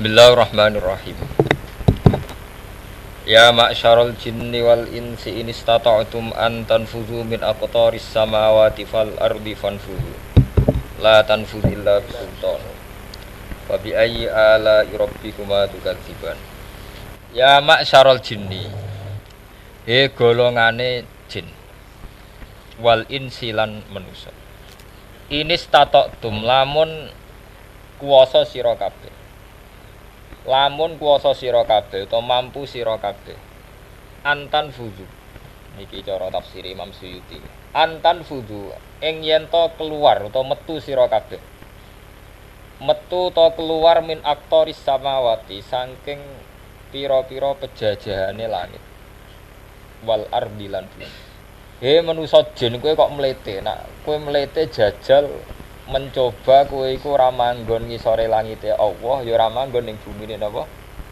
Bismillahirrahmanirrahim. Ya ma'syarul jinni wal insi in istata'tum an tanfuzu min aqtaris samawati fal ardi fanfuzu. La tanfuzu illa bisultan. Fa bi ayyi ala rabbikuma tukadziban. Ya ma'syarul jinni. He golongane jin. Wal insi lan manusa. Ini tum lamun kuwasa sira kabeh lamun kuwasa sira kabeh utawa mampu sira kabeh. Antan fudu. Niki cara tafsir Imam Suyuti. Antan fudu. Ing yen keluar utawa metu sira kabeh. Metu to keluar min aktoris samawati saking pira-pira pejajahane langit. Wal ardi lan bumi. He manusa jin kowe kok mlete? Nak kowe mlete jajal mencoba kowe iku ora manggon ngisore langite Allah ya ora manggon ning bumine napa?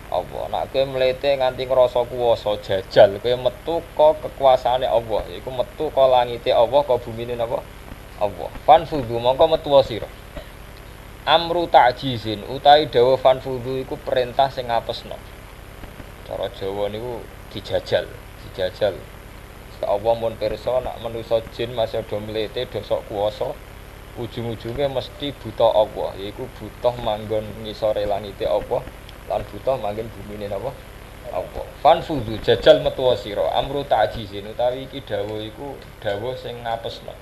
Allah. Nak kowe mlete nganti ngrasa kuwasa jajal kowe metu ka kekuasaane Allah iku metu ka langite Allah ka bumine napa? Allah. Fanfudu mongko metu sira. Amru ta'jizin utawi dawuh fanfudu iku perintah sing ngapesno. Cara Jawa niku dijajal dijajal. Allah mun pirsa nak manusa jin masih do mlete do sok kuwasa ujung-ujungnya mesti buta Allah yaiku butuh manggon ngisore langite Allah lan butuh manggon bumine napa? Allah. Fanfudu jajal metu sira amru ta'jizin utawi iki dawuh iku dawuh sing ngapesno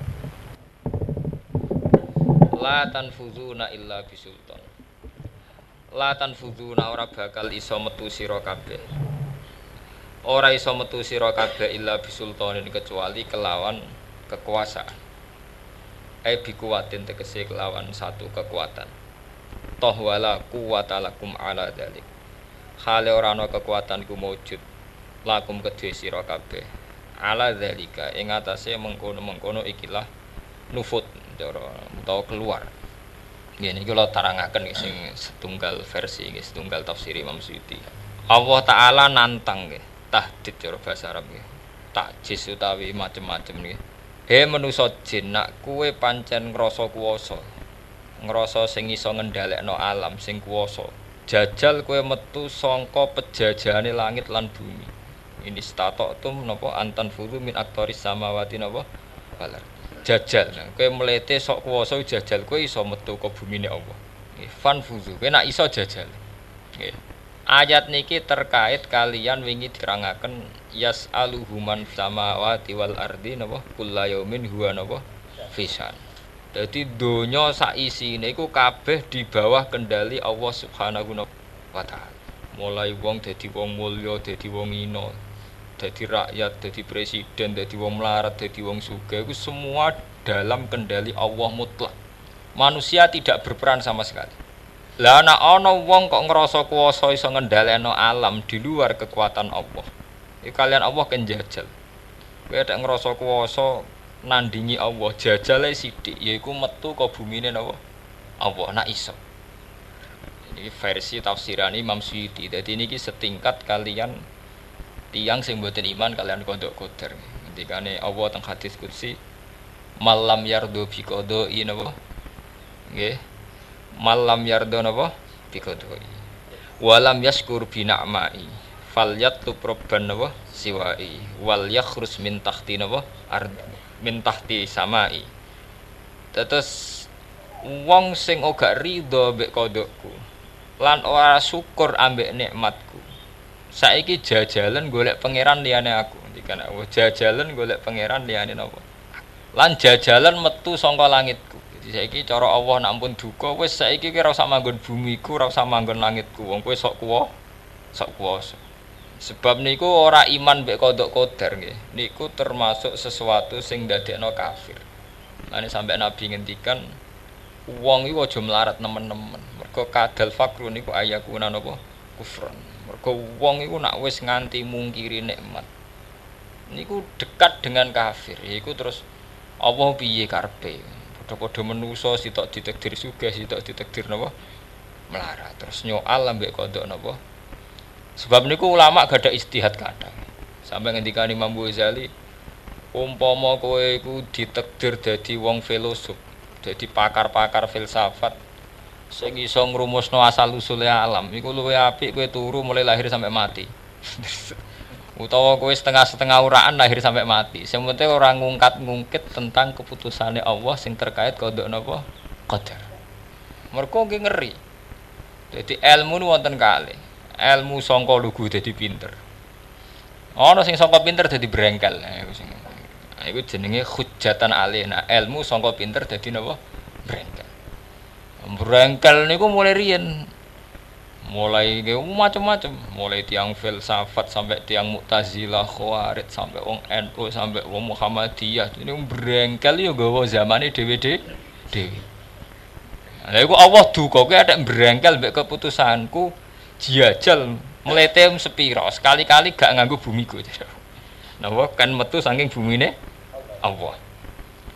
la tanfuzuna illa bisultan. La tanfuzuna ora bakal iso metu sira kabeh. Ora iso metu sira kabeh illa bisultanin kecuali kelawan kekuasaan ai bi kuwatin tegese kelawan satu kekuatan toh wala kuwata lakum ala dalik hale ora ana kekuatan ku maujud lakum kedhe sira kabeh ala dalika ing atase mengkono-mengkono ikilah nufut cara utawa keluar Gini kalau tarangaken sing setunggal versi setunggal tafsir Imam Suyuti. Allah Taala nantang nggih, tahdid cara bahasa Arab nggih. Takjis utawi macem-macem nggih. He manusa jin nak kuwe pancen ngrasa kuwasa. Ngrasa sing iso ngendhalekno alam sing kuwasa. Jajal kowe metu sangka pejajahane langit lan bumi. Ini statok tum napa antan furu min aktoris samawati napa balar. Jajal, nah, kowe mlete sok kuwasa jajal kowe iso metu ke bumine Allah. Fan fuzu. Kowe nak iso jajal. Nggih. Ayat niki terkait kalian wingi diterangaken yas aluhuman samawati wal ardi napa kullayaumin huwa napa fisan. Dadi donya sak isine iku kabeh di bawah kendali Allah Subhanahu wa taala. Mulai wong dadi wong mulya, dadi wong ino, dadi rakyat, dadi presiden, dadi wong melarat, dadi wong sugih iku semua dalam kendali Allah mutlak. Manusia tidak berperan sama sekali. Lah ana ana wong kok ngerasa kuwasa iso ngendhaleno alam di luar kekuatan Allah. Iki kalian Allah kan jajal. Kowe nek ngerasa kuwasa nandingi Allah, jajale sithik yaiku metu ke bumine napa? Allah nak iso. Ini versi tafsiran Imam Suyuti. Jadi ini setingkat kalian tiang sing mboten iman kalian kodok koder. Ketikane Allah teng hadis kursi malam yardo bi qada'i napa? Nggih malam yardo napa bikodoi walam yaskur bina'mai fal yatlub robban napa? Siwai. Wal yakhrus min tahti napa? Ard min tahti samai. Terus wong sing ora rido mbek kodokku lan ora syukur ambek nikmatku saiki jajalan golek pangeran liyane aku. Dikan aku jajalan golek pangeran liyane napa? Lan jajalan metu saka langitku. Jadi saiki cara Allah nak ampun duka wis saiki ki ora usah manggon bumiku, ora usah manggon langitku. Wong kowe sok kuwa, sok kuwasa. Sebab niku ora iman mbek kodok kodar nggih. Niku termasuk sesuatu sing ndadekno kafir. Lane sampai Nabi ngendikan wong iku aja melarat nemen-nemen. Mergo kadal fakru niku ayakuna napa kufron. Mergo wong iku nak wis nganti mungkiri nikmat. Niku dekat dengan kafir. Iku terus Allah piye karepe? Padha-padha menusa sitok ditakdir sugih, sitok ditakdir napa? Melarat. Terus nyoal ambek kodok napa? Sebab niku ulama gak ada istihad kadang. Sampai ngendikane Imam Ghazali, umpama kowe iku ditakdir dadi wong filosof, dadi pakar-pakar filsafat, Sing iso ngrumusno asal usule alam iku luwe apik kowe turu mulai lahir sampai mati. Utawa kowe setengah-setengah uraan lahir sampai mati. Sing penting ora ngungkat-ngungkit tentang keputusane Allah sing terkait kodok napa? Qadar. Mergo ngeri. Jadi ilmu nu wonten. Ilmu sangka lugu dadi pinter. Ana sing sangka pinter dadi brengkel. Nah, Nah, iku jenenge hujatan alina. Ilmu sangka pinter dadi napa? Brengkel. Brengkel niku mulai riyen. Mulai macam-macam, mulai tiang filsafat sampai tiang Mu'tazilah, Khawarij sampai wong NU sampai wong Muhammadiyah. Ini brengkel yo gawa zamane dhewe-dhewe. Dhewe. Lah iku Allah duka kowe ada brengkel mbek keputusanku jajal meletem sepiro sekali-kali gak nganggo bumiku. Nah, kan metu saking bumine Allah.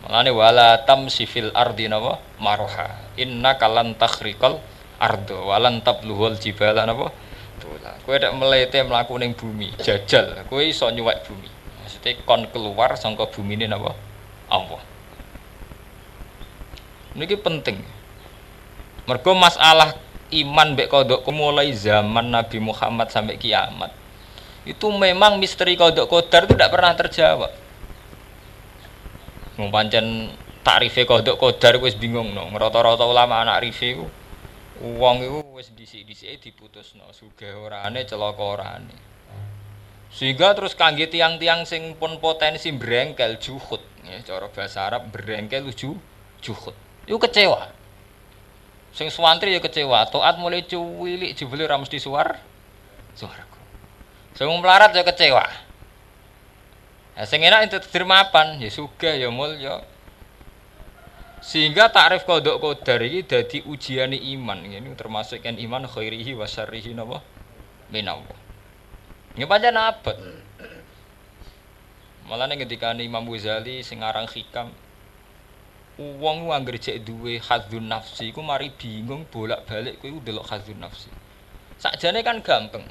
Malane wala tamsifil ardi napa maroha. Inna kalan takhriqal ardo walan tabluhul jibala napa tula. Kowe nek melete mlaku ning bumi, jajal, kowe iso nyuwek bumi. Maksudnya kon keluar sangka bumine napa Allah. Niki penting. Mergo masalah iman mbek kodok mulai zaman Nabi Muhammad sampai kiamat. Itu memang misteri kodok kodar itu tidak pernah terjawab. Ngumpancen takrife kodok kodar wis bingung no. Rata-rata ulama anak rife ku wong iku wis dhisik-dhisike diputusno sugih orane celaka orane. Sehingga terus kangge tiang-tiang sing pun potensi brengkel juhud, ya cara bahasa Arab brengkel lucu juhud. Iku kecewa. Sing suwantri ya kecewa, taat mulai cuwilik jebule ra mesti suar swarga. Sing melarat ya kecewa. Ya sing enak itu mapan, ya sugih ya mulya. Sehingga takrif kodok kodar ini jadi ujian iman. Ini termasuk kan iman khairihi wa syarrihi napa? Minallah. Ini pancen abad. Malah ketika Imam Ghazali sing aran hikam Wong ku anggere cek duwe hadzun nafsi iku mari bingung bolak-balik kuwi delok hadzun nafsi. Sakjane kan gampang.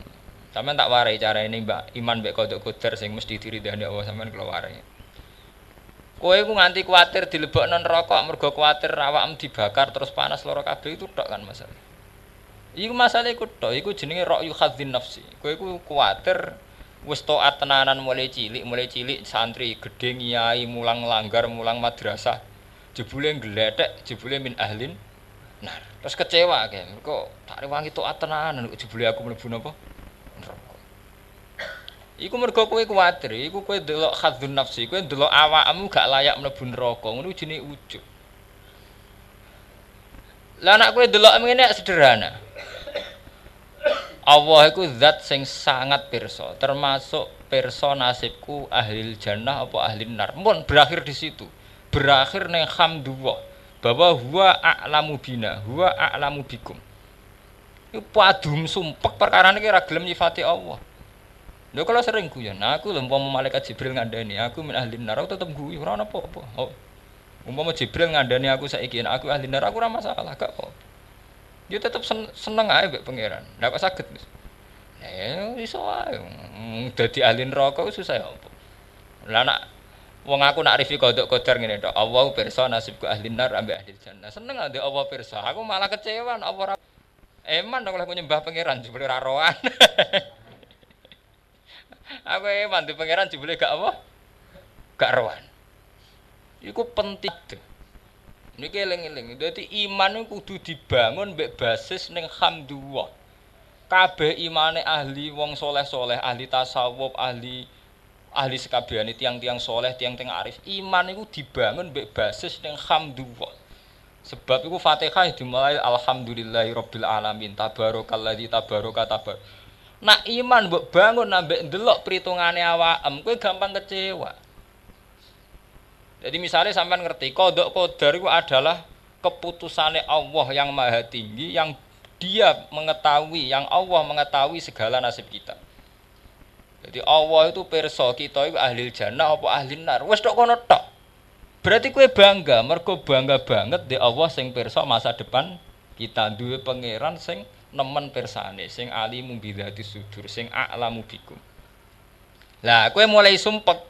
Sampeyan tak warai cara ini Mbak Iman mbek kodok kodar sing mesti diridani Allah sampean kula warai. Kowe ku nganti kuatir dilebokno neraka mergo kuatir awakmu dibakar terus panas loro kabeh itu tok kan masalah. Iku masalah iku tok, iku jenenge ra'yu hadzin nafsi. Kowe ku kuatir wis taat tenanan mulai cilik, mulai cilik santri gedhe ngiyai mulang langgar, mulang madrasah jebule ngledek jebule min ahlin nah terus kecewa kan kok tak rewangi taat tenanan jebule aku mlebu napa? Neraka. Iku mergo kowe kuwatir iku kowe delok khadzun nafsi kowe delok awakmu gak layak mlebu neraka. Ngono jenenge ujug. Lah anak kowe delok ngene sederhana. Allah itu zat sing sangat perso termasuk perso nasibku ahli jannah apa ahli nar. Pun berakhir di situ berakhir neng hamdulillah bahwa huwa a'lamu bina huwa a'lamu bikum itu padum sumpek perkara ini kira gelem nyifati Allah Lho kalau sering guyon, nah aku lho umpama malaikat Jibril ngandani aku min ahli neraka tetep guyu ora apa-apa. Oh. Umpama Jibril ngandani aku saiki aku ahli neraka ora masalah, gak apa. Dia tetep sen seneng ae mbek pangeran. Ndak kok saged. Ya iso ae. Dadi ahli neraka susah ya apa. Lah nak Wong aku nak rifi kodok kodar ngene tok. Allah pirsa nasibku ahli nar ambek ahli jannah. Seneng ade Allah pirsa. Aku malah kecewa apa ora eman dong aku nyembah pangeran jebule ra roan. aku eman di pangeran jebule gak apa? Gak roan. Iku penting. Niki eling-eling. Dadi iman kudu dibangun mbek basis ning hamdulillah. Kabeh imane ahli wong soleh-soleh, ahli tasawuf, ahli ahli sekabehane tiang-tiang soleh, tiang-tiang arif, iman itu dibangun mbek basis ning hamdulillah. Sebab itu Fatihah dimulai alhamdulillahi rabbil alamin, tabarakalladzi tabaraka tabar. Nak iman mbok bangun nambah ndelok perhitungane awakem, kowe gampang kecewa. Jadi misalnya sampai ngerti kodok kodar itu adalah keputusannya Allah yang maha tinggi yang dia mengetahui, yang Allah mengetahui segala nasib kita. Jadi Allah itu perso kita itu ahli jannah apa ahli nar. Wes tok kono tok. Berarti kue bangga, mergo bangga banget di Allah sing perso masa depan kita duwe pangeran sing nemen persane, sing alimu bidati sudur, sing a'lamu bikum. Lah kue mulai sumpek.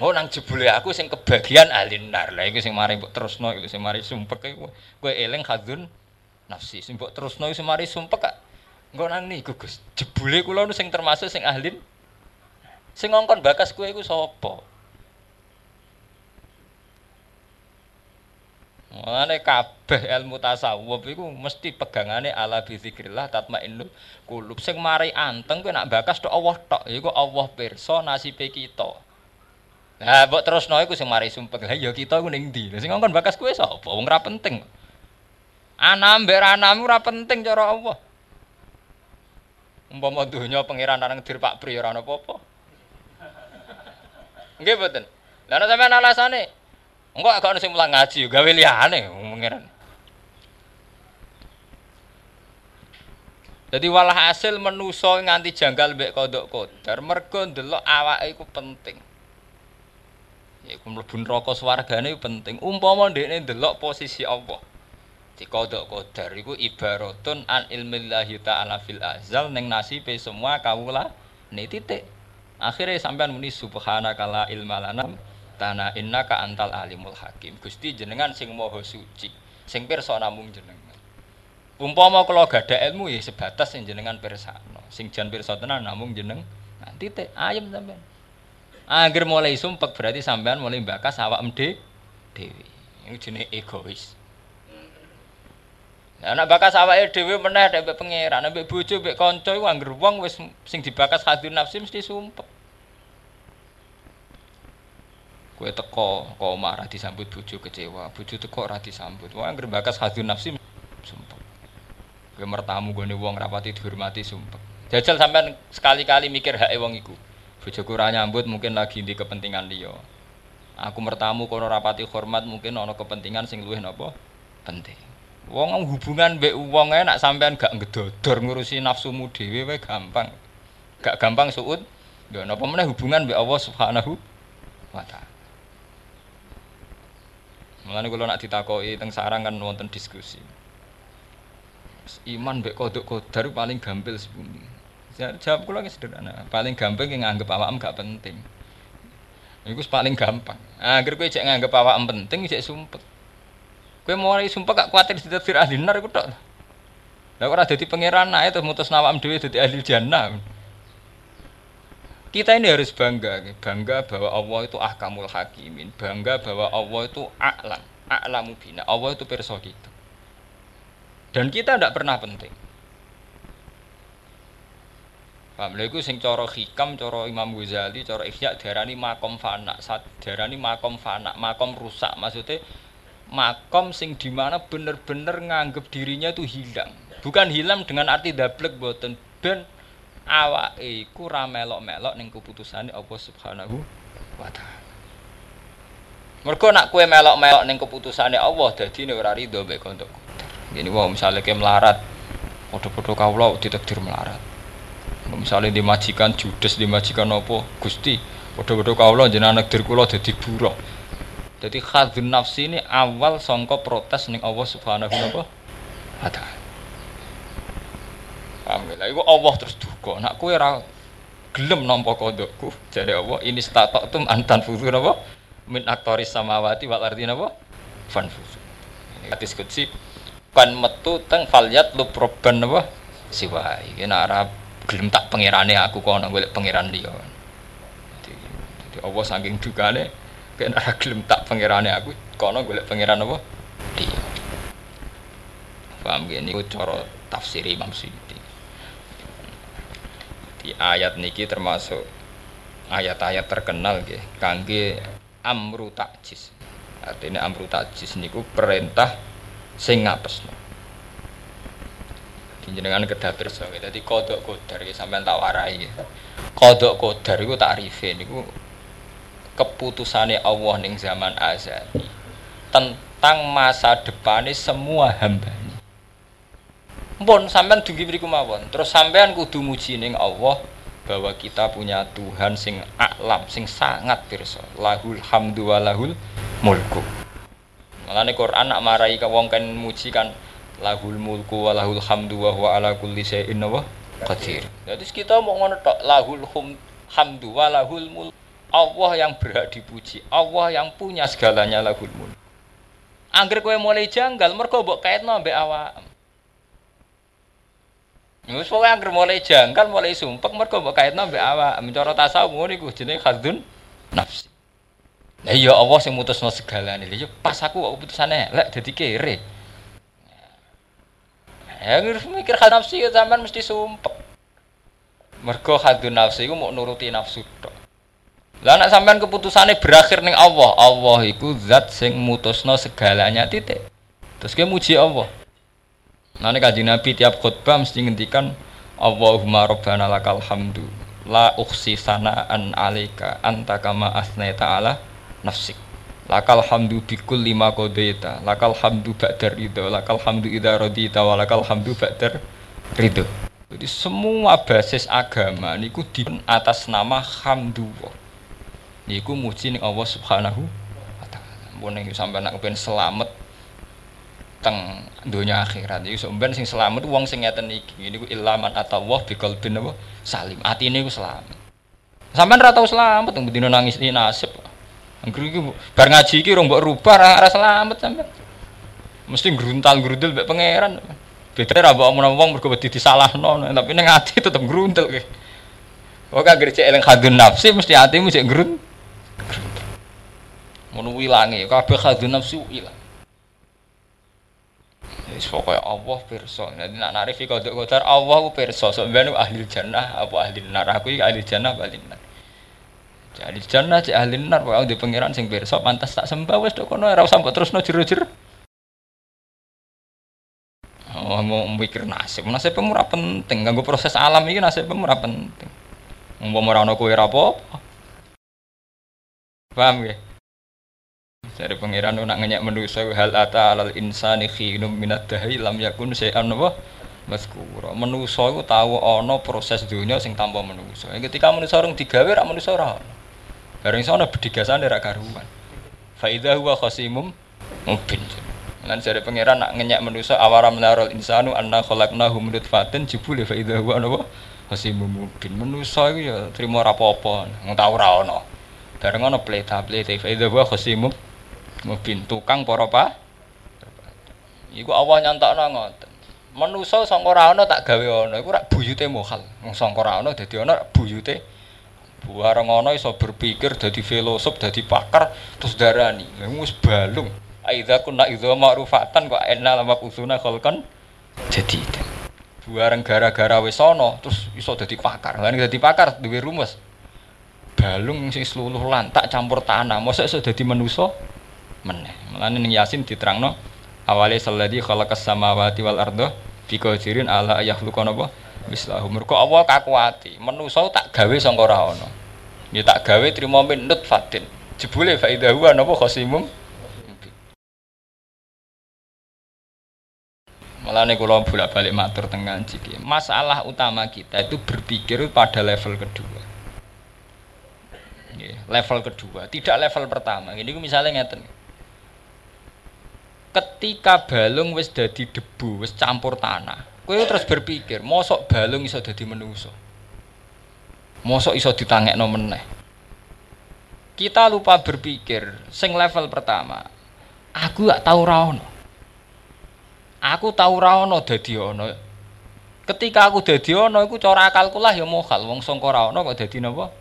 Oh nang jebule aku sing kebagian ahli nar. Lah iku sing mari mbok terusno iku sing mari sumpek iku kowe eling khadzun nafsi. Sing mbok terusno semari sumpek kak. Engko nang niku Gus. Jebule kula nu sing termasuk sing ahli sing ngongkon bakas kowe iku sapa? Mane kabeh ilmu tasawuf iku mesti pegangane ala bizikrillah tatmainnul qulub. Sing mari anteng kowe nak bakas tok Allah tok. Iku Allah pirsa nasibe kita. Lah mbok terusno iku sing mari sumpek. Lah ya kita ku ning ndi? Sing ngongkon bakas kowe sapa? Wong ora penting. Anam mbek anam ora penting cara Allah. Umpama donya pangeran nang dir Pak Pri ora apa-apa. Nggih mboten. Lah nek sampean alasane Engko agak ono sing mulang ngaji gawe liyane pangeran. Jadi walah hasil menuso nganti janggal mbek kodok kodar mergo ndelok awake iku penting. Ya iku mlebu neraka swargane penting. Umpama ndekne ndelok posisi Allah. Di kodok kodar iku ibaratun an ilmillahi ta'ala fil azal ning nasibe semua kawula ne titik. Akhirnya sampean muni subhanaka la ilma lana Tanah antal alimul hakim. Gusti jenengan sing moho suci, sing pirsa namung jenengan. Umpama kula gada ilmu ya sebatas sing jenengan pirsano. Sing jan pirsa tenan namung jeneng. Nanti teh ayem sampean. Angger mulai sumpek berarti sampean mulai bakas awak mde dewi. Ini jenis egois. Nah, bakas awake dhewe meneh nek pangeran, nek bojo mek kanca iku angger wong sing dibakas hadir nafsi mesti sumpek. Kue teko kok marah disambut bojo kecewa, bojo teko ora disambut. Wah anggere bakas hadun nafsi sumpah. Kue mertamu gone wong rapati dihormati sumpah. Jajal sampean sekali-kali mikir hak wong iku. Bojoku nyambut mungkin lagi di kepentingan dia. Aku mertamu kono rapati hormat mungkin ana kepentingan sing luwih napa penting. Wong hubungan mbek wong ae nak sampean gak ngedodor ngurusi nafsumu dhewe wae gampang. Gak gampang suud. Ya napa meneh hubungan mbek Allah Subhanahu wa taala. Mulane kula nak ditakoki teng sarang kan wonten diskusi. Iman mbek kodok kodar paling gampil sepundi. Jawab kula sederhana. Paling gampang yang nganggep awakmu gak penting. Iku paling gampang. Agar kowe cek nganggep awakmu penting cek sumpet. Kowe mulai sumpah gak kuatir ditetir ahli nar iku tok. Lah ora dadi pangeran ae terus mutus nawam dhewe dadi ahli jannah. Kita ini harus bangga, bangga bahwa Allah itu ahkamul hakimin, bangga bahwa Allah itu a'lam, a'lamu bina, Allah itu perso kita. Dan kita tidak pernah penting. Paham iku sing cara hikam, cara Imam Ghazali, cara Ihya darani makom fana, darani makom fana, makom rusak. Maksudnya makom sing di mana bener-bener nganggep dirinya itu hilang. Bukan hilang dengan arti dablek boten ben awake iku ra melok-melok ning keputusane Allah Subhanahu wa taala. Mergo nak kue melok-melok ning keputusane Allah dadi ora rido mbek kontok. Gini wah misalnya kayak melarat, foto-foto kawula ditakdir melarat. Misalnya dimajikan judes dimajikan apa Gusti, foto-foto kawula jenengan nakdir kula dadi buruh. Jadi khadzun nafsi ini awal songko protes ning Allah Subhanahu wa taala. Paham ya? Allah terus duka. Nak kowe ora gelem nampa kodokku, jare Allah ini statok tum antan fuzu napa? Min aktoris samawati wal ardi napa? Fan fuzu. Hadis kutsi kan metu teng falyat lu proban napa? Siwa. Iki nak ora gelem tak pangerane aku kono golek pangeran liya. Jadi Allah saking dukane kan ora gelem tak pangerane aku kono golek pangeran apa? Dia. Paham gini, cara tafsir Imam Syuuti di ayat niki termasuk ayat-ayat terkenal nggih kangge amru takjis. Artinya amru takjis niku perintah sing ngapesno. Jenengan kedah pirsa Dadi kodok kodar iki sampean tak warai. Kodok kodar iku takrife niku keputusane Allah ning zaman azali tentang masa depannya semua hamba Mpun sampean dugi mriku mawon. Terus sampean kudu muji ning Allah bahwa kita punya Tuhan sing alam, sing sangat pirsa. Lahul hamdu wa lahul mulku. Malane Quran nak marai ka wong kan muji kan lahul mulku wa lahul hamdu wa huwa ala kulli syai'in qadir. Jadi kita mau ngono tok lahul hamdu wa lahul mulku. Allah yang berhak dipuji, Allah yang punya segalanya lahul mulku. Angger kowe mulai janggal mergo mbok kaitno mbek awak. Wis pokoke anggere mulai jangkal, mulai sumpek mergo mbok kaitno mbek awak. Mencara tasawuf ngono iku jenenge khadzun nafsi. Lah iya Allah sing mutusno segalane. Lha pas aku kok putusane elek dadi kere. Ya mikir hal nafsi ya zaman mesti sumpek. Mergo khadzun nafsi iku mau nuruti nafsu tok. Lah nek sampean keputusane berakhir ning Allah, Allah iku zat sing mutusno segalanya titik. Terus dia muji Allah. Nanti kaji Nabi tiap khutbah mesti ngendikan Allahumma rabbana lakal hamdu la ukhsi sana'an alika anta kama asnaita ala nafsik lakal hamdu bikul lima kodeita lakal hamdu ba'dar ridho lakal hamdu idha radita wa lakal hamdu ba'dar ridho jadi semua basis agama niku di atas nama hamdu niku muji ning Allah subhanahu wa ta'ala. Mun sampai nak kepen selamat teng dunia akhirat. Iki sampean sing selamat wong sing ngeten iki. Ini ku ilaman atawah bi qalbin apa? Salim. Atine ku selamat. Sampean ra tau selamat teng dino nangis ini nasib. Anggere iki bar ngaji iki rong mbok rubah ra selamat sampean mesti gruntal gruntul mbek pangeran. Beda ra mbok omong wong mergo wedi disalahno. Tapi ning ati tetep gruntel anggere cek eling hadun nafsi mesti atimu cek grun ngono ilange kabeh hadun nafsi ilang Wis pokoke Allah pirsa. Dadi nak narif iki kodok kodar Allah ku pirsa. Sampeyan ahli jannah apa ahli neraka Aku iki ahli jannah apa ahli neraka. Jadi jannah cek ahli neraka wae di pangeran sing pirsa pantas tak sembah wis tok kono ora usah mbok terusno jero-jero. Oh, mau mikir nasib. Nasib ora penting. Ganggu proses alam iki nasib ora penting. Umpama ora ana kowe. Paham ya? Dari pangeran nak ngenyak manusia hal ata alal insani khinum minat dahi lam yakun sayan apa maskura. Manusia iku tahu ana proses dunia sing tanpa manusia. Ketika manusia orang digawe rak manusia ora. Bareng sono bedigasane rak karuan. Fa idza huwa khasimum mubin. Lan dari pangeran nak ngenyak manusia awara menarol insanu anna khalaqnahu min nutfatin jibul fa idza huwa khasimum mubin. Manusia iku ya trimo rapopo, apa Wong tau ora ana. Bareng ana pleta-pleta fa idza huwa khasimum mubin tukang para pa? Iku Allah nyantakno ngoten. Manusa sangka ora tak gawe ana iku rak buyute mohal sangka ora ana dadi ana buyute. Bareng ana iso berpikir dadi filosof dadi pakar terus darani. Wis balung. Aidza kunna idza ma'rufatan kok enna lama usuna khalqan? Jadi bareng gara-gara wis ana terus iso dadi pakar. Lan dadi pakar duwe rumus balung sing seluruh lantak campur tanah mosok iso dadi manusa meneh. Mulane ning Yasin diterangno awale salladzi khalaqas samawati wal arda fi qadirin ala yakhluqa napa mislahu. Mergo Allah kakuati, manusa tak gawe sangka ora. Ya tak gawe trimo min nutfatin. Jebule fa idza huwa napa khasimum Mulane kula bolak-balik matur teng ngaji Masalah utama kita itu berpikir pada level kedua. Level kedua, tidak level pertama. Ini misalnya ngeten ketika balung wis dadi debu, wis campur tanah, kowe terus berpikir, mosok balung iso dadi menungso. Mosok iso ditangekno meneh. Kita lupa berpikir, sing level pertama, aku gak tahu ra ono. Aku tahu ra ono dadi ono. Ketika aku dadi ono iku cara akalku lah ya mokal, wong sangka ra ono kok dadi napa?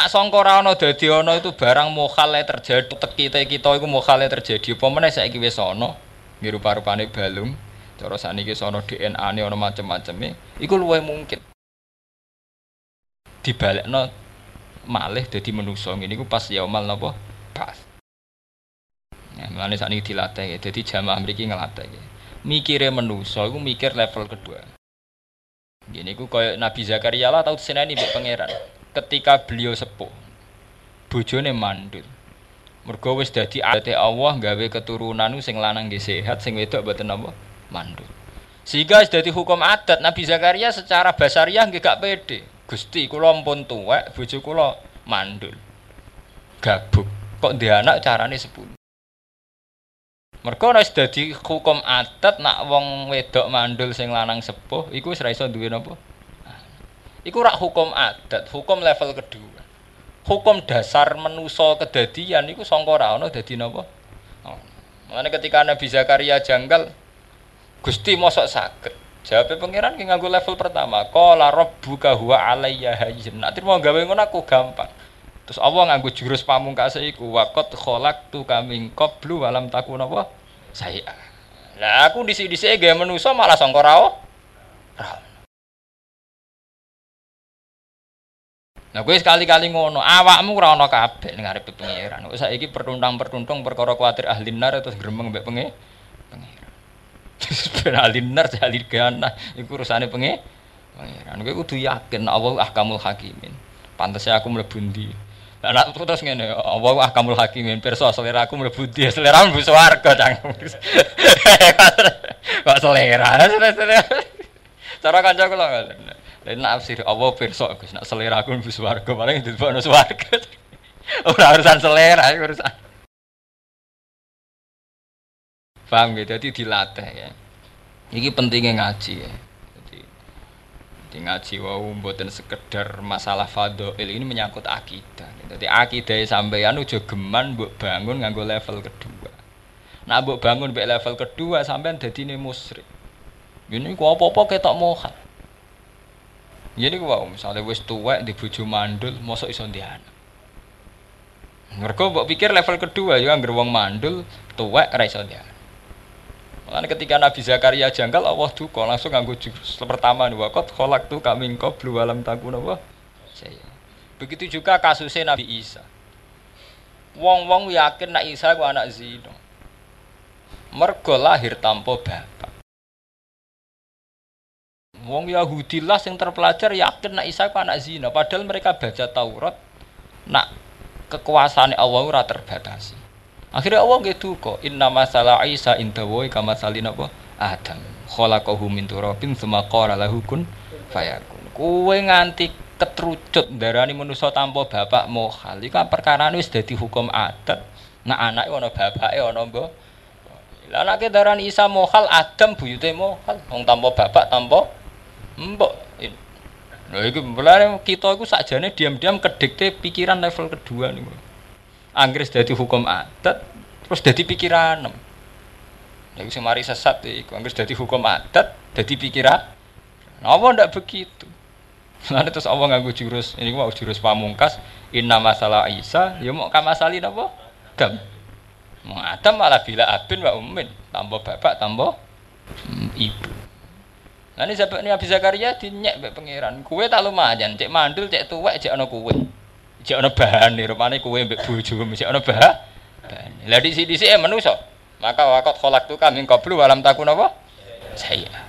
Nak sangka ora ana dadi ana itu barang mokhale terjadi teki kita iku mokhale terjadi. Apa meneh saiki wis ana? Nggih rupa-rupane balung cara sakniki sono DNA-ne ana macam-macam iku luwih mungkin. Dibalekno malih dadi manusa ngene iku pas yaumal napa? Pas. Ya, mulane sakniki dilatih. Ya. Dadi jamaah mriki ngelatih ya. Mikire manusa iku mikir level kedua. Gini ku koyo Nabi Zakaria lah tau diseneni mbek pangeran ketika beliau sepuh bojone mandul. Mergo wis dadi adate Allah gawe keturunan sing lanang nggih sehat sing wedok mboten apa? Mandul. Sehingga dadi hukum adat Nabi Zakaria secara basariah nggih gak pede. Gusti kula ampun tuwek bojo kula mandul. Gabuk. Kok dia anak carane sepuluh Mergo nek dadi hukum adat nak wong wedok mandul sing lanang sepuh iku wis ra iso duwe napa Iku rak hukum adat, hukum level kedua. Hukum dasar menuso kedadian iku sangka ana dadi napa? Oh. Mulane ketika Nabi Zakaria janggal Gusti mosok saged. Jawabe pangeran ki nganggo level pertama. Qala rabbuka huwa alayya hayyin. Nek mau gawe ngono aku gampang. Terus Allah nganggo jurus pamungkas iku waqat khalaqtu kaming qablu walam takun apa? Saya. Lah aku disi-disi gawe manusa malah sangka Nah, gue sekali-kali ngono, awakmu ora ana kabeh ning arepe pangeran. Kok saiki pertuntang-pertuntung perkara kuwatir ahli nar terus gremeng mbek penge pangeran. Terus ben ahli nar ahli gana iku urusane penge pangeran. Kowe kudu yakin Allah ahkamul hakimin. Pantese aku mlebu ndi. Lah nak terus ngene, Allah ahkamul hakimin pirsa selera aku mlebu ndi, selera mlebu swarga cang. Kok selera? Cara kanca kula. Lain nafsir Allah pirsa Gus nak selera aku mlebu swarga paling ditebokno swarga. Ora urusan selera urusan. Paham gitu, jadi dilatih ya. Ini pentingnya ngaji ya. Jadi, di ngaji wow buatan sekedar masalah fadil ini menyangkut akidah. Jadi akidah sampeyan ujo geman buat bangun nganggo level kedua. Nah buat bangun buat level kedua sampean jadi ini musrik. Ini gua apa-apa ketok mohal. Jadi wow, misalnya wis tuwek di bojo mandul, mosok iso ndi anak. Mergo mbok pikir level kedua ya anggere wong mandul, tuwek ora iso ndi ketika Nabi Zakaria janggal Allah duka langsung nganggo jurus pertama nih wakot kolak tuh kami kau belum alam takun apa saya. Begitu juga kasusnya Nabi Isa. Wong-wong yakin nak Isa ku anak zina. Mergo lahir tanpa bapak. Wong Yahudi lah yang terpelajar yakin nak Isa anak zina, padahal mereka baca Taurat nak kekuasaan Allah ora terbatasi. Akhirnya Allah gitu kok, inna masalah Isa indawoy kama salin apa? Adam. Khalaqahu min turabin tsumma qala lahu kun fayakun. Kowe nganti ketrucut darani manusa tanpa bapak mohal. Iku perkara wis dadi hukum adat. Nak anake ana bapake ana mbok. Lah anake darani Isa mohal, Adam buyute mohal. Wong tanpa bapak tanpa Mbok. Lha iku mulane kita iku sakjane diam-diam kedikte pikiran level kedua niku. Anggris dadi hukum adat terus dadi pikiran. Lha iku mari sesat iku anggris dadi hukum adat dadi pikiran. Napa ndak begitu? Lalu terus Allah nganggo jurus ini mau jurus pamungkas inna masalah Isa ya mau kamasali napa? Adam. Mau Adam malah bila abin wa ummin tambah bapak tambah hmm, ibu. Nah ini sebab ini Abi Zakaria dinyek mbek pangeran. Kue tak lumayan, cek mandul, cek tuwek, cek ono kue. Cek ono bahan nih, rupane kue mbek bojo, cek ono bahan. Lah di sini sih manusia. Maka wakot kolak tuh kami koplu alam takun apa? Saya.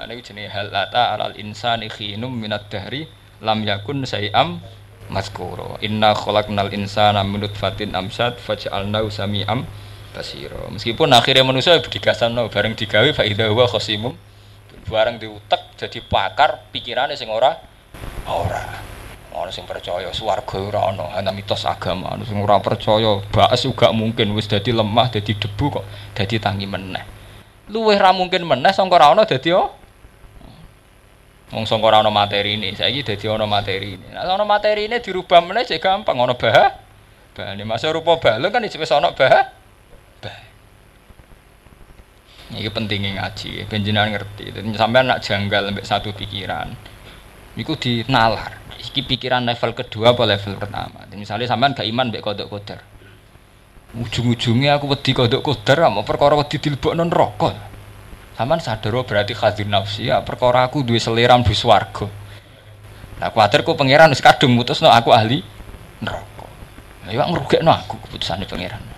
Nah ini jenis hal lata alal insani khinum minat dahri lam yakun sayam maskuro. Inna khalaqnal insana min nutfatin amsad faj'alnahu sami'am basiro. Meskipun akhirnya manusia digasan no, bareng digawe faida huwa khosimum bareng diutek jadi pakar pikirannya sing ora ora orang sing percaya swarga ora ana ana mitos agama ana sing ora percaya baes juga mungkin wis dadi lemah dadi debu kok dadi tangi meneh luwih ra mungkin meneh sangka ora ana dadi oh Wong sangka ora ana materi ini, saiki dadi ana materi ini. Nah, ana materi ini dirubah meneh cek gampang ana bah. Bahane masa rupa balung kan wis ana bah. Ini pentingnya ngaji, penjenan ngerti. Sampai anak janggal sampai satu pikiran, itu dinalar. Iki pikiran level kedua apa level pertama. Jadi misalnya sampean gak iman mbek kodok koder. Ujung-ujungnya aku wedi kodok koder, mau perkara wedi dilebokno neraka. Sampean sadar oh, berarti hadir nafsi ya perkara aku duwe selera mlebu swarga. Nah, kuwatir ku pangeran wis kadung mutusno aku ahli neraka. Ya ngrugekno aku keputusane pangeran.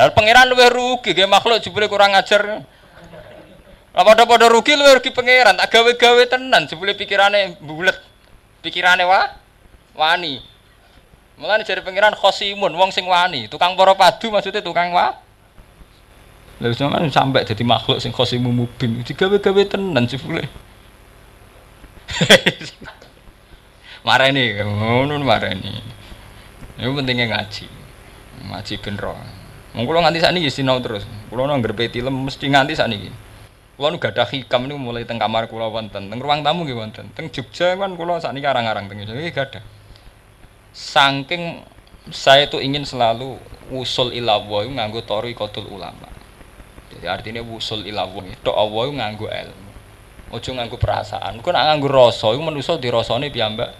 Lalu pangeran luwih rugi, ge makhluk jebule kurang ajar. Lah padha-padha rugi luwih rugi pangeran, tak gawe-gawe tenan jebule pikirane bulet. Pikirane wa wani. Mulane jare pangeran khosimun, wong sing wani, tukang para padu maksudnya tukang wa. Lalu sampean sampai jadi makhluk sing khosimu mubin, digawe-gawe tenan jebule. marani, ngono marani. Ini pentingnya ngaji. Ngaji ben kula nganti sakniki sinau terus. Nang ngrepe film mesti nganti sakniki. Kula nu gadah hikam niku mulai teng kamar kula wonten, teng ruang tamu nggih wonten. Teng Jogja kan kula sakniki arang-arang teng iki gadah. Saking saya itu ingin selalu usul ilawah nganggo tori kotul ulama. Jadi artinya wusul ila Allah. Tok Allah iku nganggo ilmu. Ojo nganggo perasaan. Kok nak nganggo rasa iku manusa dirasane piyambak.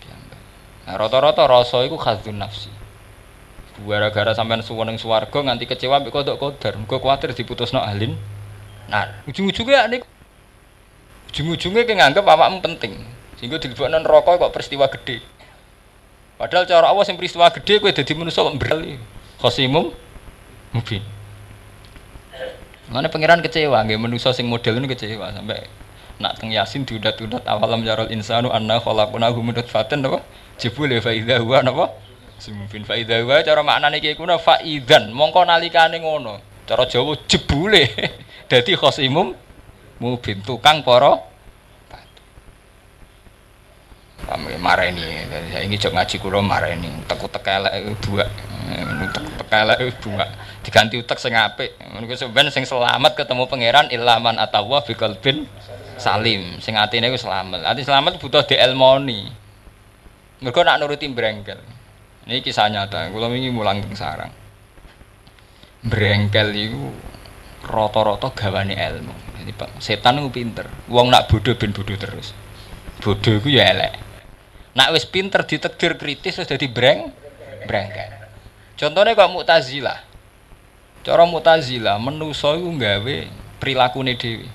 Piyambak. Nah, rata-rata rasa iku khadzun nafsi. Gara-gara sampean suweneng swarga nganti kecewa mbek kodok kodar, muga kuwatir diputusno ahlin. Nah, ujung-ujungnya ini ujung-ujungnya kayak nganggep awakmu penting. Sehingga dilebokno neraka kok peristiwa gede. Padahal cara Allah yang peristiwa gede kowe dadi manusa kok berali. Khosimum mungkin. Mana pangeran kecewa, nggak manusia sing model ini kecewa sampai nak teng yasin diudat-udat awalam jarol insanu anna khalaqnahu min nutfatin apa? Jebule fa idza huwa? Sumfin fa idza huwa cara maknane iki kuna fa idzan mongko nalikane ngono. Cara Jawa jebule. Dadi khosimum mubin tukang para kami ini, saya ini cok ngaji kulo ini, takut tekelek buak, takut tekelek buak, diganti utek sing apik. Niku sampean sing selamat ketemu pangeran ilaman atawa bi qalbin salim. Sing atine iku selamat. Ati selamat butuh dielmoni. Mergo nak nuruti brengkel. Ini kisah nyata, kula wingi mulang teng sarang. Brengkel iku rata-rata gawane ilmu. Jadi setan itu pinter. Wong nak bodoh ben bodoh terus. Bodoh iku ya elek. Nak wis pinter ditegir kritis wis dadi breng brengkel. Contohnya kok Mu'tazilah. Cara Mu'tazilah menusa iku gawe prilakune dhewe.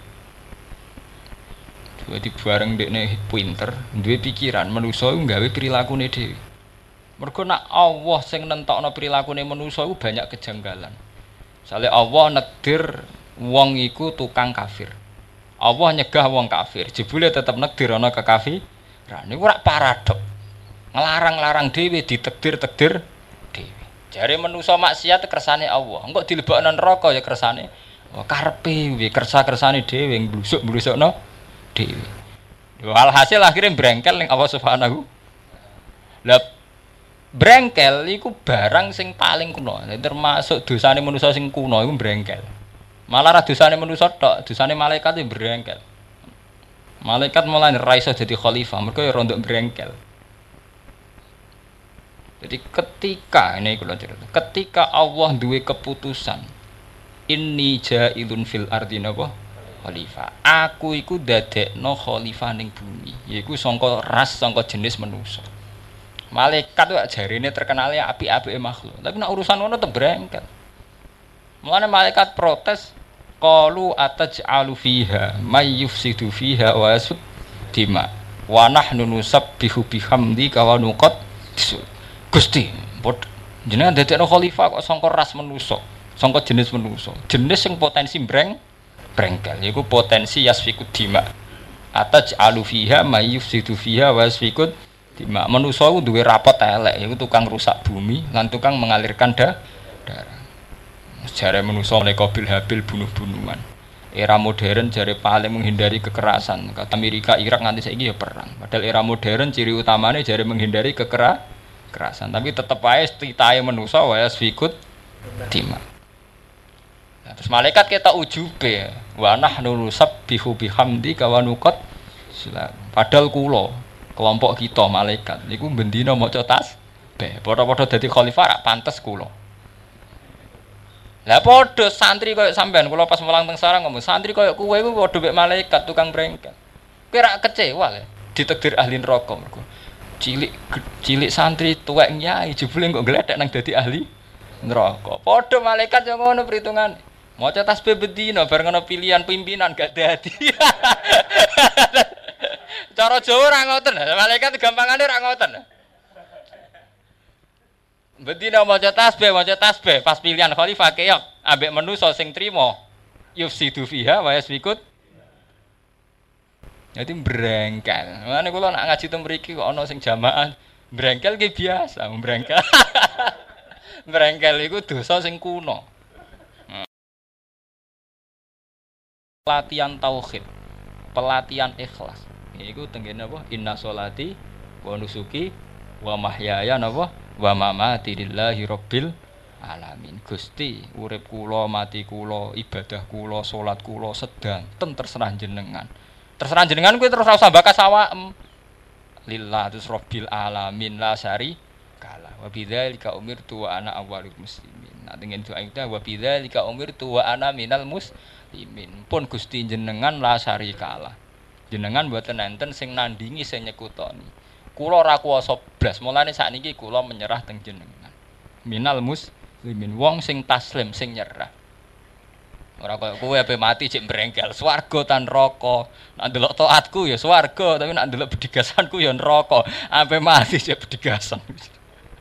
Jadi bareng dekne pinter, duwe pikiran menusa iku gawe prilakune dhewe. Mergo nak Allah sing nentokno prilakune manusa iku banyak kejanggalan. Misalnya Allah negdir wong iku tukang kafir. Allah nyegah wong kafir, jebule tetep negdir ana kekafiran. Niku ora paradok. Ngelarang-larang dhewe ditegdir-tegdir dhewe. Jare manusa maksiat kersane Allah. Engko dilebokno neraka ya kersane oh, karepe piye kersa-kersane dhewe mblusuk-mblusukno dhewe. Yo alhasil akhirnya brengkel ning Allah Subhanahu. Lah brengkel iku barang sing paling kuno. Termasuk dosane manusa sing kuno iku brengkel. Malah ra dosane manusa tok, dosane malaikat itu brengkel. Malaikat malah ra iso dadi khalifah, mergo ya rondok brengkel. Jadi ketika ini kalau cerita, ketika Allah duwe keputusan, ini jailun fil ardi napa khalifah. Aku iku dadekno khalifah ning bumi, yaiku sangka ras sangka jenis manusa. Malaikat tuh jarine terkenalnya api-api makhluk. Tapi nak urusan ngono tebrengkel. Mulane malaikat protes qalu ataj'alu fiha may yufsidu fiha wa yasud dima wa nahnu nusabbihu bihamdika wa nuqad Gusti, jenengan dadekno khalifah kok sangka ras manusa, sangka jenis manusa. Jenis sing potensi breng brengkel yaiku potensi yasfiku dima. Ataj'alu fiha may yufsidu fiha wa yasfiku Dima manusa ku duwe rapot elek iku tukang rusak bumi lan tukang mengalirkan da, darah. Jare manusa mulai Qabil Habil bunuh-bunuhan. Era modern jare paling menghindari kekerasan. Kata Amerika Irak nanti saiki ya perang. Padahal era modern ciri utamanya jare menghindari kekerasan. Tapi tetep ae titahe manusa wae sfikut dima. Nah, terus malaikat kita ujube wa nahnu nusabbihu bihamdi kawanukot Padahal kulo kelompok kita malaikat. Niku bendina maca tasbih padha-padha dadi khalifah rak pantes kula. Lah padha santri koyo sampean kula pas mulang teng sarang ngomong santri koyo kowe iku padha mek malaikat tukang brengkel kowe rak kecewa le ditakdir ahli neraka mergo. Cilik cilik santri tuwek nyai jebule kok gledek nang dadi ahli neraka. Padha malaikat yo ngono perhitungan maca tasbih bedina bareng ana pilihan pimpinan gak dadi Jawa ora ngoten. Malaikat gampangane ora ngoten. Bedina maca tasbih, maca tasbih pas pilihan khalifah keok ambek manusa sing trima yufsidu fiha wa yasfikut jadi brengkel. Mana kula nak ngaji teng mriki kok ana sing jamaah brengkel ki biasa, brengkel. brengkel iku dosa sing kuno. Pelatihan tauhid, pelatihan ikhlas. Iku tenggene apa? Inna sholati wa nusuki wa mahyaya napa? Wa mamati lillahi rabbil alamin. Gusti, urip kula, mati kula, ibadah kula, salat kula sedang ten terserah jenengan. Terserah jenengan kuwi terus ora usah bakas awak. Lillah terus rabbil alamin la syari kala. Wa bidzalika umirtu wa ana awwalul muslimin. Nah dengan doa itu wa bidzalika umirtu wa ana minal muslimin. Pun Gusti jenengan la syarikalah. Jenengan mboten enten sing nandingi sing nyekutoni. Kula ora kuwasa blas, mulane sakniki kula menyerah teng jenengan. Minal muslimin wong sing taslim sing nyerah. Ora kaya kowe ape mati cek brengkel, swarga tan neraka. Nek ndelok taatku ya swarga, tapi nek ndelok bedigasanku ya neraka. Ape mati cek bedigasan.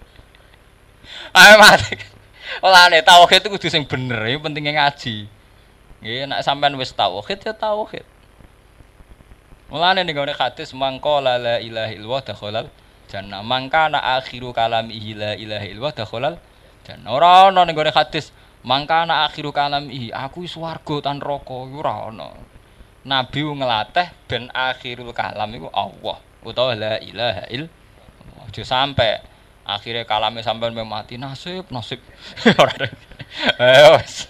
Ape mati. Olane tauhid itu kudu sing bener, ya pentingnya ngaji. Nggih, nek sampean wis tauhid ya tauhid. Mulane ning gone hadis mangko la la ilaha illallah dakhalal jannah. Mangkana akhiru kalamihi la ilaha illallah dakhalal jannah. Ora ana ning gone hadis Mangkana akhiru kalamihi aku swarga tan neraka ora ana. Nabi ngelatih ben akhirul kalam iku Allah utawa la ilaha illallah. Aja sampe akhirnya kalame sampean mati nasib nasib ora. Eh wis.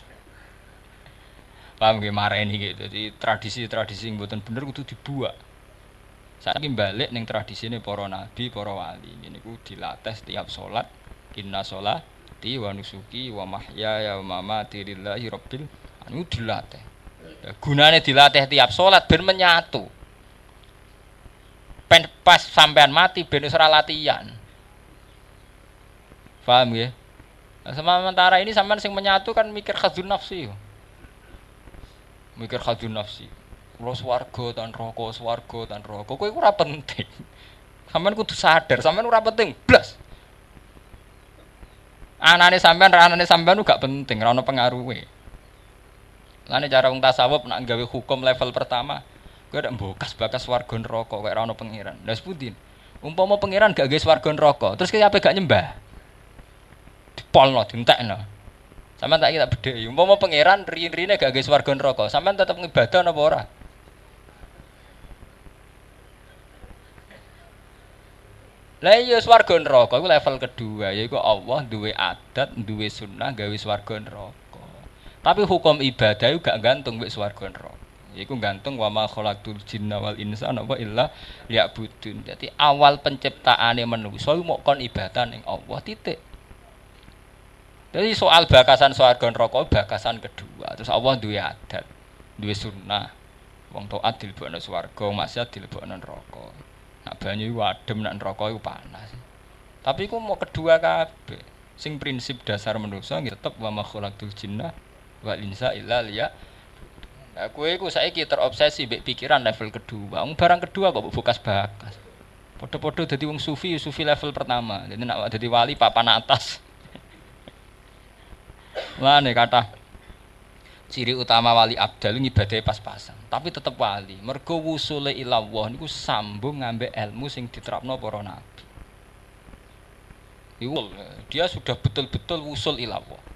Paham ge mareni gitu. Jadi tradisi-tradisi yang mboten bener kudu dibuat. Saiki balik ning tradisine para nabi, para wali. Ini ku dilatih setiap salat. Inna salat salati wa nusuki wa mahyaya wa mamati lillahi rabbil anu dilatih. Ya, gunane dilatih tiap salat ben menyatu. Pen pas sampean mati ben ora latihan. Paham ya? Sementara ini sampean sing menyatu kan mikir khadzun nafsi. Mikir khadzun nafsi. Kulo swarga tan roko, swarga tan roko. Kowe ora penting. Sampean kudu sadar, sampean ora penting blas. Anane sampean anane sampean gak penting, ora ono pengaruhe. Cara wong tasawuf nak gawe hukum level pertama, kowe ndak mbokas bakas warga neraka kok ora ono pangeran. Lah sepundi? Umpama pangeran gak gawe warga neraka, terus kaya apa gak nyembah? Dipolno, dientekno. Sampeyan tak kita bedheki. Umpama pangeran rin-rine gak gawe warga neraka, sampean tetep ngibadah napa ora? Lah iya swarga neraka iku level kedua yaiku Allah duwe adat, duwe sunnah gawe swarga neraka. Tapi hukum ibadah itu gak gantung mek swarga neraka. Iku gantung wa ma khalaqtul jinna wal insa apa illa liya'budun. Dadi awal penciptaane manusa iku mok kon ibadah ning Allah titik. Jadi soal bakasan swarga neraka bakasan kedua. Terus Allah duwe adat, duwe sunnah. Wong taat dilebokno swarga, maksiat dilebokno neraka. Nak banyu iku adem, nak neraka iku panas. Tapi iku mau kedua kabeh. Sing prinsip dasar manusa tetep wa ma khalaqtul jinna wal insa illa liya. Nah, kowe iku saiki terobsesi mbek pikiran level kedua. Wong barang kedua kok bukas bakas. Podo-podo dadi wong sufi, sufi level pertama. Jadi nak dadi wali papan atas. Nih kata ciri utama wali abdal ngibadahe pas-pasan. Tapi tetap wali. Mergo wusule ilawah niku sambung ngambil ilmu sing diterapno para nabi. Dia sudah betul-betul wusul ilawah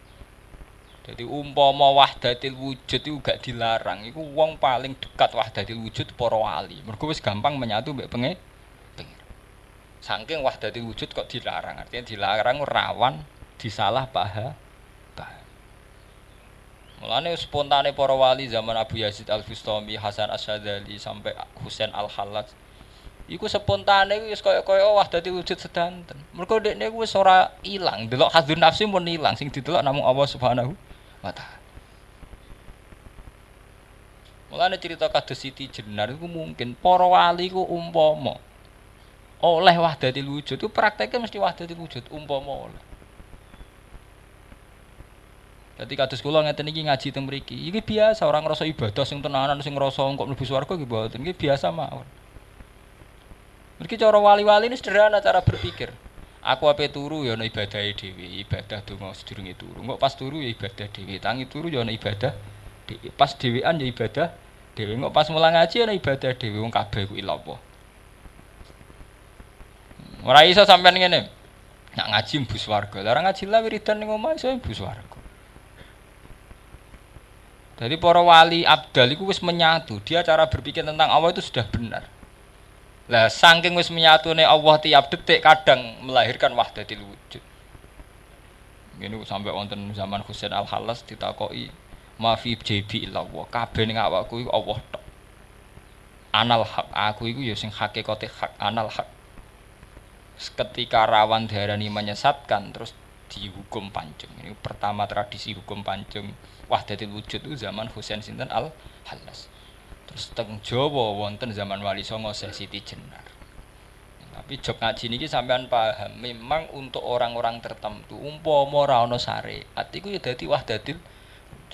jadi umpama wahdatil wujud itu gak dilarang iku wong paling dekat wahdatil wujud para wali. Mergo wis gampang menyatu mbek penge saking wahdatil wujud kok dilarang artinya dilarang rawan disalah paham Mulane spontane para wali zaman Abu Yazid Al Bustami, Hasan Asyadzali sampai Husain Al Halaj. Iku spontane wis kaya-kaya wah dadi wujud sedanten. Mergo dekne wis ora ilang, delok hadzun nafsi pun ilang, sing didelok namung Allah Subhanahu wa taala. Mulane cerita kados Siti Jenar iku mungkin para wali ku umpama oleh wahdatil wujud itu prakteknya mesti wahdatil wujud umpama oleh jadi kados kula ngeten iki ngaji teng mriki. Iki biasa orang ngrasa ibadah sing tenanan sing ngrasa kok mlebu swarga iki mboten. Iki biasa mawon. Mriki cara wali-wali ini sederhana cara berpikir. Aku ape turu ya ana ibadah dhewe, ibadah donga sedurunge turu. Kok pas turu ya ibadah dhewe, tangi turu ya ana ibadah dhewe. Pas dhewean ya ibadah dhewe. Kok pas mulang ngaji ana ibadah dhewe wong kabeh ku ilallah. Ora iso sampean ngene. Nak ngaji mbus warga. Lah ngaji lah wiridan ning omah iso mbus warga. Jadi para wali abdal itu wis menyatu. Dia cara berpikir tentang Allah itu sudah benar. Lah saking wis nih Allah tiap detik kadang melahirkan wahdatil wujud. Ini sampai wonten zaman Husain Al Halas ditakoi mafi jebi illallah. Kabeh ning awakku iku Allah tok. Anal hak aku iku ya sing hakikate hak anal hak. Ketika rawan diarani menyesatkan terus di hukum pancung. Ini pertama tradisi hukum pancung wahdatil wujud itu zaman Husain Sinten Al Halas. Terus teng Jawa wonten zaman Wali Songo Syekh Siti Jenar. Tapi jok ngaji niki sampean paham, memang untuk orang-orang tertentu umpama ora ana syariat iku ya dadi wahdatil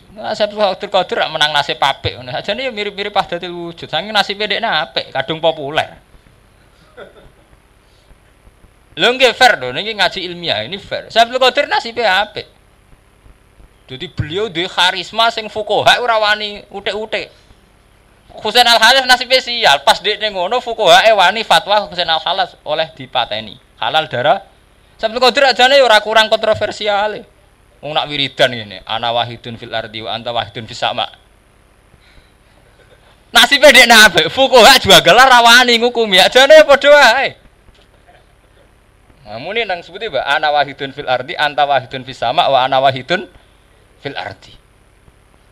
Nah, saya Abdul Qadir menang nasib apik ngono. Ajane ya mirip-mirip wahdatil wujud. Saking nasibe dekne apik, kadung populer. Lho nggih fair lho, niki ngaji ilmiah ini fair. Saya Abdul Qadir nasibnya apik. Jadi beliau duwe karisma sing fukoha ora wani utik-utik. Husain Al Halas nasibnya sial, pas dekne ngono fukoha e wani fatwa Husain Al Halas oleh dipateni. Halal darah. Saya Abdul Qadir ajane ya ora kurang kontroversial. Wong nak wiridan ngene, ana wahidun fil ardi wa anta wahidun fis sama. Nasibe dekne apik, fukoha juga gelar rawani ngukumi. Ajane padha wae. Muni nang sebuti ba ana wahidun fil ardi anta wahidun fis sama wa ana wahidun fil ardi.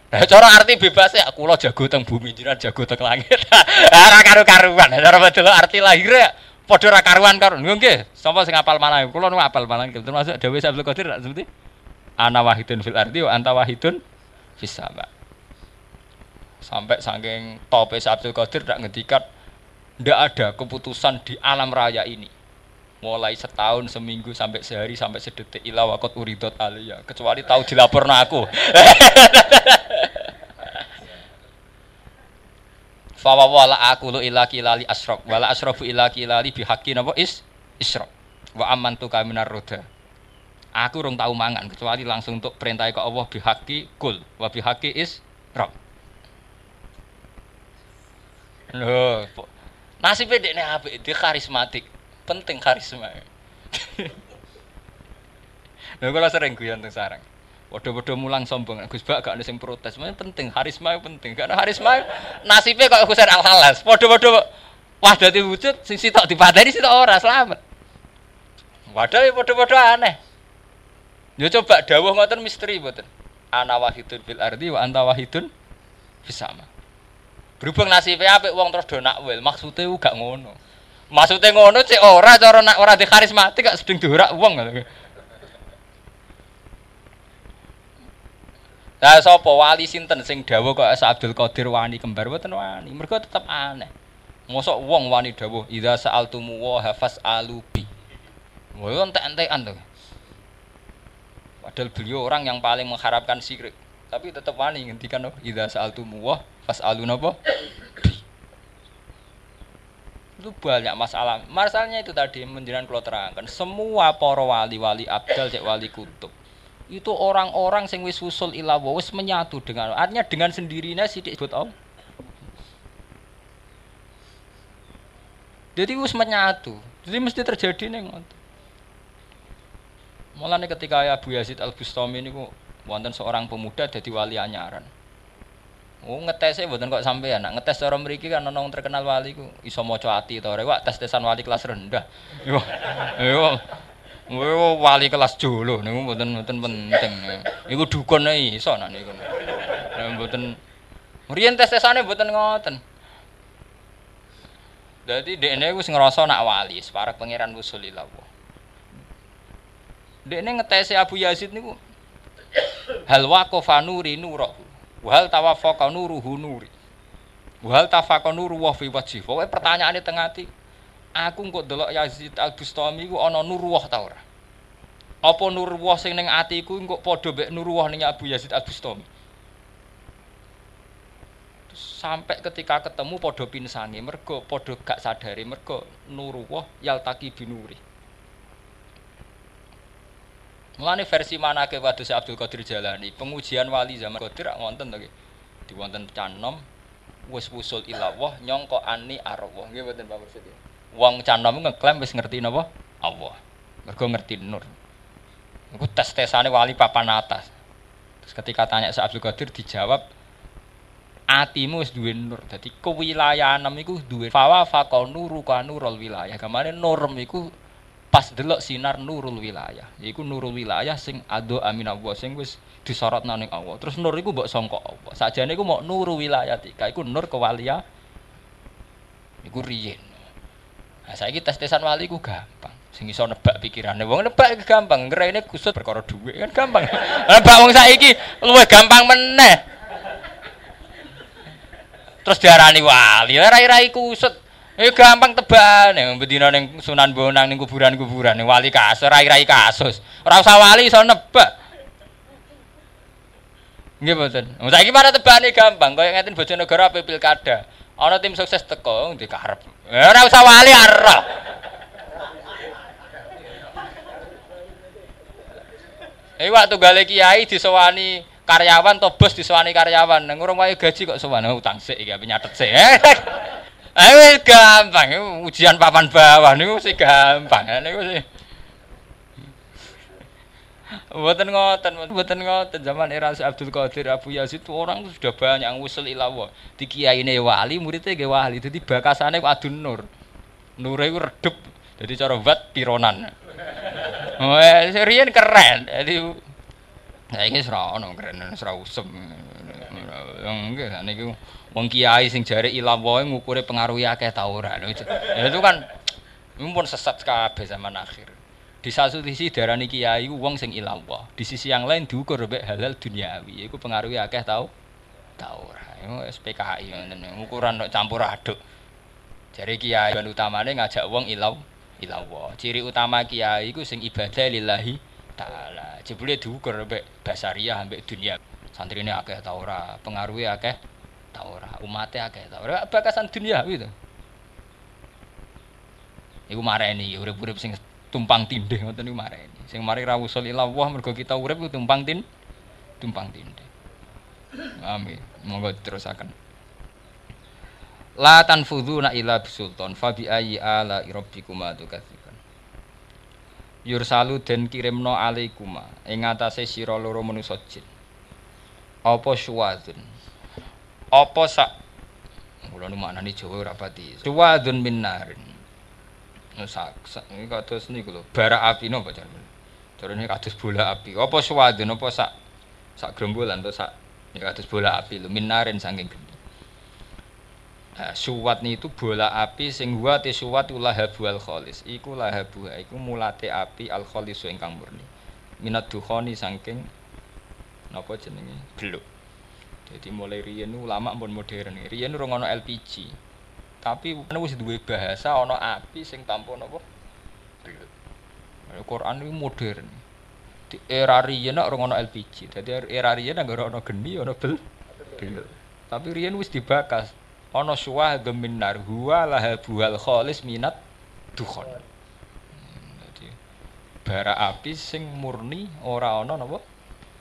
Nah, cara arti bebas ya, kula jago teng bumi, jiran jago teng langit. Ora karu-karuan. Cara betul arti lahir ya padha ora karuan karo. Nggih, sapa sing apal malah? Kula nu apal malah termasuk Dewi Abdul Qadir sebuti. Ana wahidun fil ardi wa anta wahidun fis sama. Sampai saking tope Abdul Qadir tak ngedikat ndak ada keputusan di alam raya ini mulai setahun seminggu sampai sehari sampai sedetik ila wakot uridot alia kecuali tahu dilaporno aku. Fawa wala aku lu ila kilali asrok. Wala asrofu ila kilali bihaki napa? Is isrok. Wa amantu kaminar roda. Aku rong tahu mangan kecuali langsung untuk perintah ke Allah bihaki kul. Wa bihaki is rok. Loh, nasib ini apa? Dia karismatik penting karisma. Nah, kalau sering guyon tentang sarang. Waduh-waduh mulang sombong, Gus Bak gak ada yang protes. Memang penting, harisma penting. Karena harisma nasibnya kok Husain Al Halas. Waduh-waduh wadah wujud, sing sitok dipateni sitok ora selamat. Wadah ya waduh-waduh aneh. Ya coba dawuh ngoten misteri mboten. Ana wahidun fil ardi wa anta wahidun fis. Berhubung nasibnya apik wong terus do nakwil, maksudnya gak ngono. Maksudnya ngono cek ora cara nak ora di karismatik gak sedeng diurak wong. Lah sapa wali sinten sing dawuh kok Abdul Qadir wani kembar mboten wani. Mergo tetep aneh. Mosok wong wani dawuh idza sa'altumu wa hafas alubi. Wah entek-entekan to. Padahal beliau orang yang paling mengharapkan syirik. Tapi tetap wani ngendikan idza sa'altumu wa fas'alu napa? Itu banyak masalah. Masalahnya itu tadi menjelaskan kalau terangkan semua para wali-wali abdal cek wali kutub itu orang-orang sing wis usul ilawo wis menyatu dengan artinya dengan sendirinya sidik disebut Allah. Jadi wis menyatu. Jadi mesti terjadi nih Malah nih ketika Abu Yazid Al Bustami ini wonten seorang pemuda jadi wali anyaran. Oh ngetesnya buatan kok sampai ya, nak ngetes orang meriki kan nong terkenal wali ku iso maca ati to rek tes tesan wali kelas rendah. Yo, yo, yo wali kelas jolo niku buatan buatan penting. Iku dukun iso nak niku. Buatan, merian tes tesane buatan ngoten. Jadi dekne wis ngerasa nak wali, separak pangeran wusulillah. Dekne ngetesi Abu Yazid niku hal waqafa nuri nurahu Wahal tawafaqa nuruhu nuri. Wahal tafaqa nuru wa fi wajhi. Pokoke pertanyaane teng ati. Aku kok delok Yazid Al-Bustami ku ana nuruwah ta ora? Apa nuruwah sing ning atiku kok padha mek nuruwah ning Abu Yazid Al-Bustami? sampai ketika ketemu podo pinsangi mergo podo gak sadari mergo nuruwah yaltaki binuri Mulane versi mana ke si Abdul Qadir Jalani, pengujian wali zaman Qadir ngonten to Di wonten canom wis wusul ilawah nyongko ani arwah. Nggih mboten Pak maksudnya. Wong canom ngeklaim wis ngerti napa? Allah. Mergo ngerti nur. Iku tes-tesane wali papan atas. Terus ketika tanya si Abdul Qadir dijawab atimu wis duwe nur. Dadi kewilayahan iku duwe fawa faqanuru kanurul wilayah. Kamane nur iku pas delok sinar nurul wilayah. Yaiku nurul wilayah sing ado amin Allah sing wis disorot ning Allah. Terus nur iku mbok sangka Allah. Sajane iku mau nurul wilayah tika. Iku nur kewalia. Iku riyen. Nah saiki tes-tesan wali iku gampang. Sing iso nebak pikirane. Wong nebak gampang, ngrene kusut perkara dhuwit kan gampang. Nebak wong saiki luwih gampang meneh. Terus diarani wali, rai-rai kusut. Eh gampang teban, yang bedina ning Sunan Bonang ning kuburan-kuburan ning wali kasus, rai-rai kasus. Ora usah wali iso nebak. Nggih mboten. Wong saiki para tebane gampang, kaya ngeten Bojonegoro ape pilkada. Ana tim sukses teko ndek karep. Eh ora usah wali arah. Eh waktu gale kiai disewani karyawan to bos karyawan. Nang urung wae gaji kok sowan utang sik iki nyatet sik. Eh gampang ujian papan bawah niku sih gampang. Niku sih Mboten ngoten, mboten ngoten zaman era Abdul Qadir Abu Yazid itu orang itu sudah banyak yang usul ilawo. Di ini wali, muridnya ge wali. Jadi bakasane adun nur. Nur itu redup. Jadi cara wat pironan. Oh, serian keren. Jadi ini serau ono keren, serau usem. Enggak, niku wong kiai sing jare ilawo ngukure pengaruh akeh ta ora. Itu kan mumpun sesat kabeh zaman akhir. Di satu sisi darani kiai wong sing ilawah. Di sisi yang lain diukur mbek halal duniawi. Iku pengaruhi akeh tau? Tau ora. SPKI. Ukuran campur aduk. Jare kiai ban utamane ngajak wong ilaw ilawah. Ciri utama kiai iku sing ibadah lillahi taala. Jebule diukur mbek basariah mbek dunia. Santrine akeh tau ora? Pengaruhi akeh tau ora? Umate akeh ora? Bakasan dunia gitu. Iku mareni urip-urip sing tumpang tindih ngoten niku mareni. Sing mari ra usul ila Allah mergo kita urip tumpang tin tumpang tindih. Amin. Monggo terusaken. La tanfuduna ila bisultan fa bi ayyi ala rabbikuma tukadziban. Yursalu den kirimno alaikuma ing atase sira loro manusa jin. Apa syuwadun? Apa sak Kula nu maknani Jawa ora pati. Syuwadun min narin sak ini kados niku lho, bara api napa jarene. Jarene kados bola api. Apa suwadun apa sak sak gerombolan to sak ya kados bola api lho, minaren saking gede. Nah, suwat itu bola api sing wa te suwat lahabu al kholis. Iku lahabu iku mulate api al kholis ingkang murni. Minat dukhoni saking napa jenenge? Beluk. Jadi mulai riyen ulama pun modern. Riyen ora ono LPG. Tapi wis duwe bahasa ana api sing tanpa napa? Quran ini modern. Di era riyen ora ono LPG. Dadi era riyen ora ono geni, ono bel. Tapi riyen wis dibakas. Ana suwah gemin nar huwa lahabuhal khalis minat dukhon. Dadi bara api sing murni ora ana napa?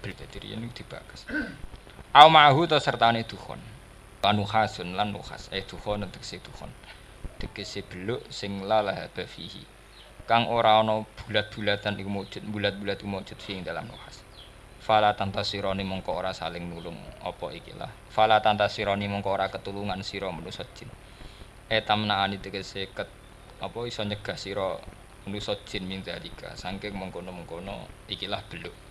Dadi riyen dibakas. Au ma'hu to sertane dukhon. Hasun lan nuhas eh dukhon tegese dukhon. Tegese beluk sing lalah fihi kang ora ana bulat-bulatan iku mujud bulat-bulat iku mujud sing dalam nuhas fala tantasironi mongko ora saling nulung apa ikilah fala tantasironi mongko ora ketulungan sira manusa jin. Etamnaani tegese ket apa iso nyegah sira manusa jin min dalika saking mengkono-mengkono ikilah beluk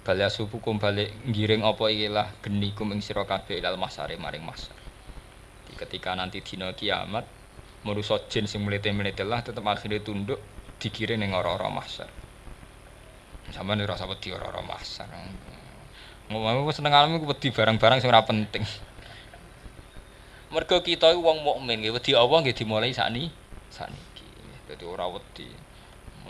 bala subukum balik ngiring apa ikilah genikum ing sira kabeh ilal masare maring masar ketika nanti dina kiamat manusa jin sing mlete-mlete lah tetep akhirnya tunduk dikiring ning ora-ora masar sampeyan ora usah wedi ora-ora masar ngomong aku seneng alam aku wedi barang-barang sing ora penting. Mergo kita wong mukmin nggih wedi Allah nggih dimulai sakni sakniki. Dadi ora wedi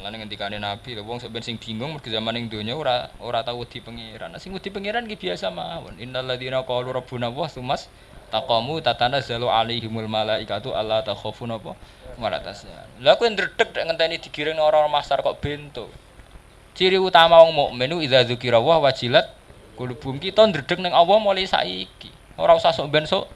Mulane ngendikane Nabi wong sampeyan sing bingung mergo zaman ning donya ora ora tau wedi pangeran. Sing wedi pangeran ki biasa mawon. Innal ladzina qalu rabbuna wa sumas taqamu tatanazzalu alaihimul malaikatu alla takhafu napa waratasya. Lah kowe ndredeg nek ngenteni digiring ora masar kok bento. Ciri utama wong mukmin idza dzukira wa wajilat kulubum kita ndredeg ning Allah mulai saiki. Ora usah sok ben sok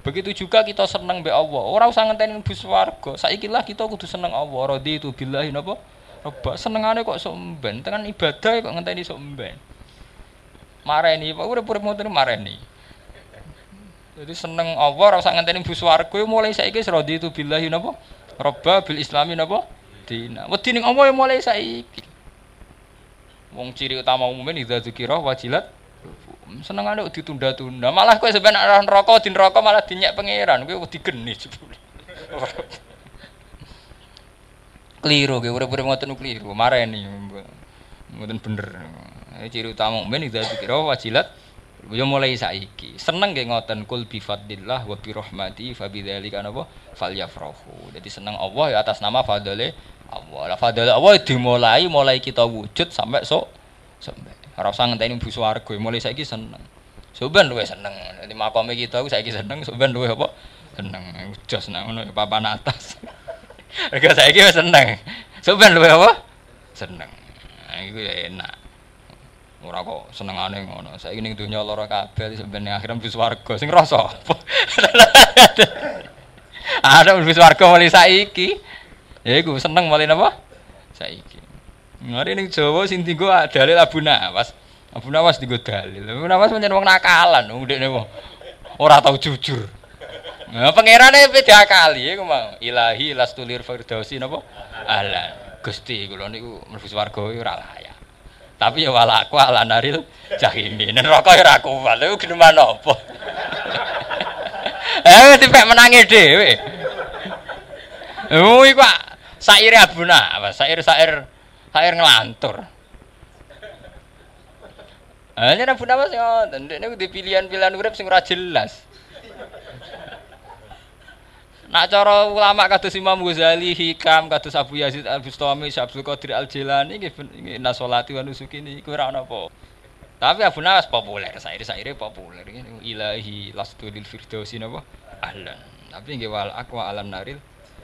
Begitu juga kita seneng be Allah. Ora usah ngenteni bus warga. Saiki lah kita kudu seneng Allah. Radi itu billahi napa? Roba senengane kok sok mben. Tenan ibadah kok ngenteni sok mben. Mareni, Pak urip-urip ngoten mareni. Jadi seneng Allah ora usah ngenteni bus warga mulai saiki radi itu billahi napa? Roba bil islami napa? Dina. Wedi ning Allah ya mulai saiki. Wong ciri utama umumnya idza dzikira wajilat seneng ada ditunda-tunda malah kue sebenarnya arah neraka di neraka malah dinyak pangeran kue digeni Keliru ge urip-urip ngoten keliru. Mareni. Mboten bener. Ciri utama mukmin itu dikira wajilat Ya mulai saiki. Seneng nggih ngoten kul bi fadlillah wa bi rahmati fa bidzalika napa falyafrahu. Jadi seneng Allah ya atas nama fadale Allah. Lah fadale Allah dimulai mulai kita wujud sampai sok sampai. Ora usah ngenteni bu swarga, mulai saiki seneng. Soben luwe seneng. Dadi makome kita saiki seneng, soben luwe apa? Seneng. Jos nang ngono papan atas. Rega saiki wis seneng. Soben luwe apa? Seneng. Nah, iku ya enak. Ora kok senengane ngono. Saiki ning donya lara kabeh sebenarnya akhirnya mlebu swarga sing rasa. Ada mlebu swarga mulai saiki. Ya iku seneng mulai napa? Saiki. Ngari ning Jawa sing dienggo dalil Abu Nawas. Abu Nawas dienggo dalil. Abu Nawas pancen wong nakalan, wong ndekne wong ora tau jujur. Nah, pangerane beda kali iku mau. Ilahi lastulir firdausi napa? Alah, Gusti kula niku mlebu swarga ora layak. Tapi ya walaku ala naril jahimi. Neraka ya ora kuat. Lha geneman apa? Eh dipek menangi dhewe. Oh iku saire abuna, apa sair-sair sair ngelantur. Ah yen abuna Mas ngoten, ndekne pilihan-pilihan urip sing ora jelas. Nak cara ulama kados Imam Ghazali, Hikam, kados Abu Yazid Al-Bustami, Syabdul Qadir Al-Jilani nggih nasolati wa nusuki apa. Tapi Abu Nawas populer, saire-saire populer ngene ilahi lastu lil firdausi napa? Tapi nggih wal aqwa alam naril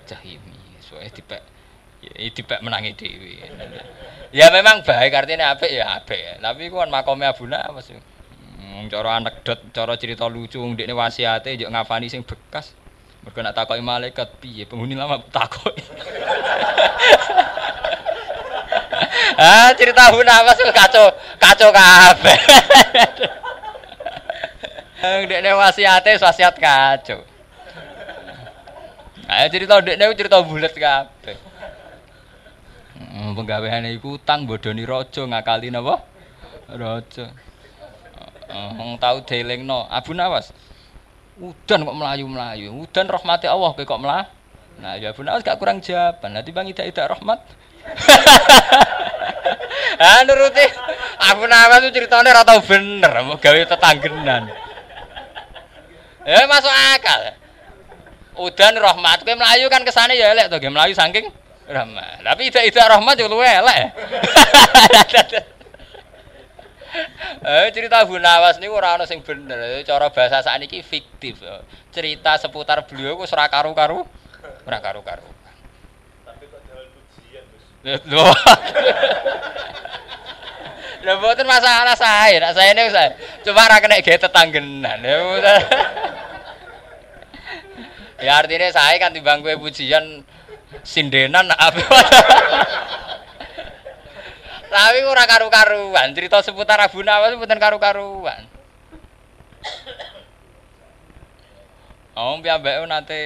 jahimi. Soe dipek ya dipek menangi dhewe. Ya memang baik artinya apik ya apik. Tapi ku kan makome Abu Nawas. Hmm, cara anekdot, cara cerita lucu ndekne wasiate yo ngafani sing bekas. Mereka nak takoki malaikat piye penghuni lama takoki. ah cerita apa sih kacau kacau kabeh. Ndekne wasiate wasiat kacau. Ayo cerita ndekne cerita bulat kabeh. Hmm, penggaweane iku utang bodoni raja ngakali napa? Raja. Wong tau delingno Abu Nawas. Udan kok melayu-melayu. Udan rahmati Allah kok melah. Nah, ya benar gak kurang jawaban. Nanti Bang Ida Ida rahmat. ah nuruti aku nama tuh ceritanya ora bener, mau gawe tetanggenan. Ya masuk akal. Udan rahmat kowe melayu kan kesane ya elek to, melayu saking rahmat. Tapi Ida Ida rahmat yo luwe elek. Eh cerita Abu Nawas niku ora ana sing bener. Cara bahasa sakniki fiktif. Cerita seputar beliau wis ora karu-karu. Ora karu-karu. Tapi kok jalan pujian, Lho. Lha mboten masalah saya, nak saya ini saya. Cuma ora kena gawe tetanggenan. Ya artinya saya kan timbang kowe pujian sindenan apa tapi ora karu-karuan, cerita seputar Abu Nawas mboten karu-karuan. Om piyambake nate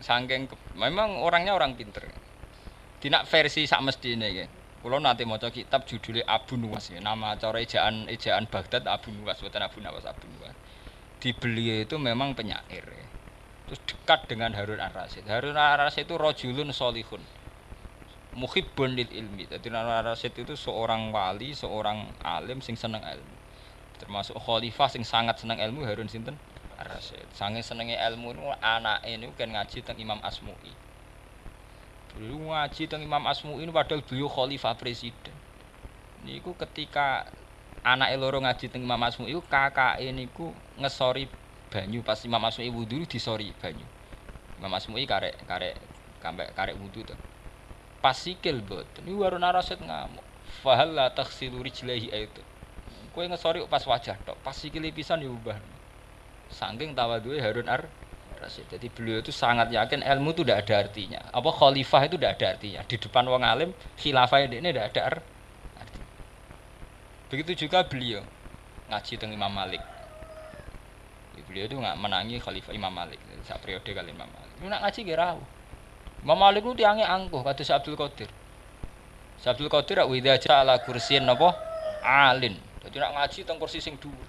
saking memang orangnya orang pinter. Tidak versi sak mestine iki. Kula nate maca kitab judulnya Abu Nuwas ya. Nama cara ejaan ejaan Baghdad Abu Nuwas, bukan Abu Nawas Abu Nuwas. Di beliau itu memang penyair. Ya. Terus dekat dengan Harun Ar-Rasyid. Harun Ar-Rasyid itu rojulun solihun muhibbun lil ilmi. Jadi Rasid itu seorang wali, seorang alim sing seneng ilmu. Termasuk khalifah sing sangat seneng ilmu Harun sinten? Rasid. Sange senenge ilmu niku anake niku kan ngaji teng Imam Asmu'i. Beliau ngaji teng Imam Asmu'i ini padahal beliau khalifah presiden. Niku ketika anak loro ngaji teng Imam Asmu'i kakak niku ngesori banyu pas Imam Asmu'i wudu disori banyu. Imam Asmu'i karek karek karek karek wudu tuh pas sikil boten niku warung naraset ngamuk fahal la taghsilu itu kowe ngesori pas wajah tok pas sikile pisan diubah saking tawadhu'e Harun Ar Rasid. Jadi beliau itu sangat yakin ilmu itu tidak ada artinya. Apa khalifah itu tidak ada artinya. Di depan wong alim, khilafah ini tidak ada arti. Begitu juga beliau ngaji dengan Imam Malik. Beliau itu nggak menangi khalifah Imam Malik. Saat periode kali Imam Malik. Lu nak ngaji kira Imam Malik itu tiangnya angkuh kata Abdul Qadir. Abdul Qadir wa idza ja'ala kursiyin napa alin. Dadi nak ngaji teng kursi sing dhuwur.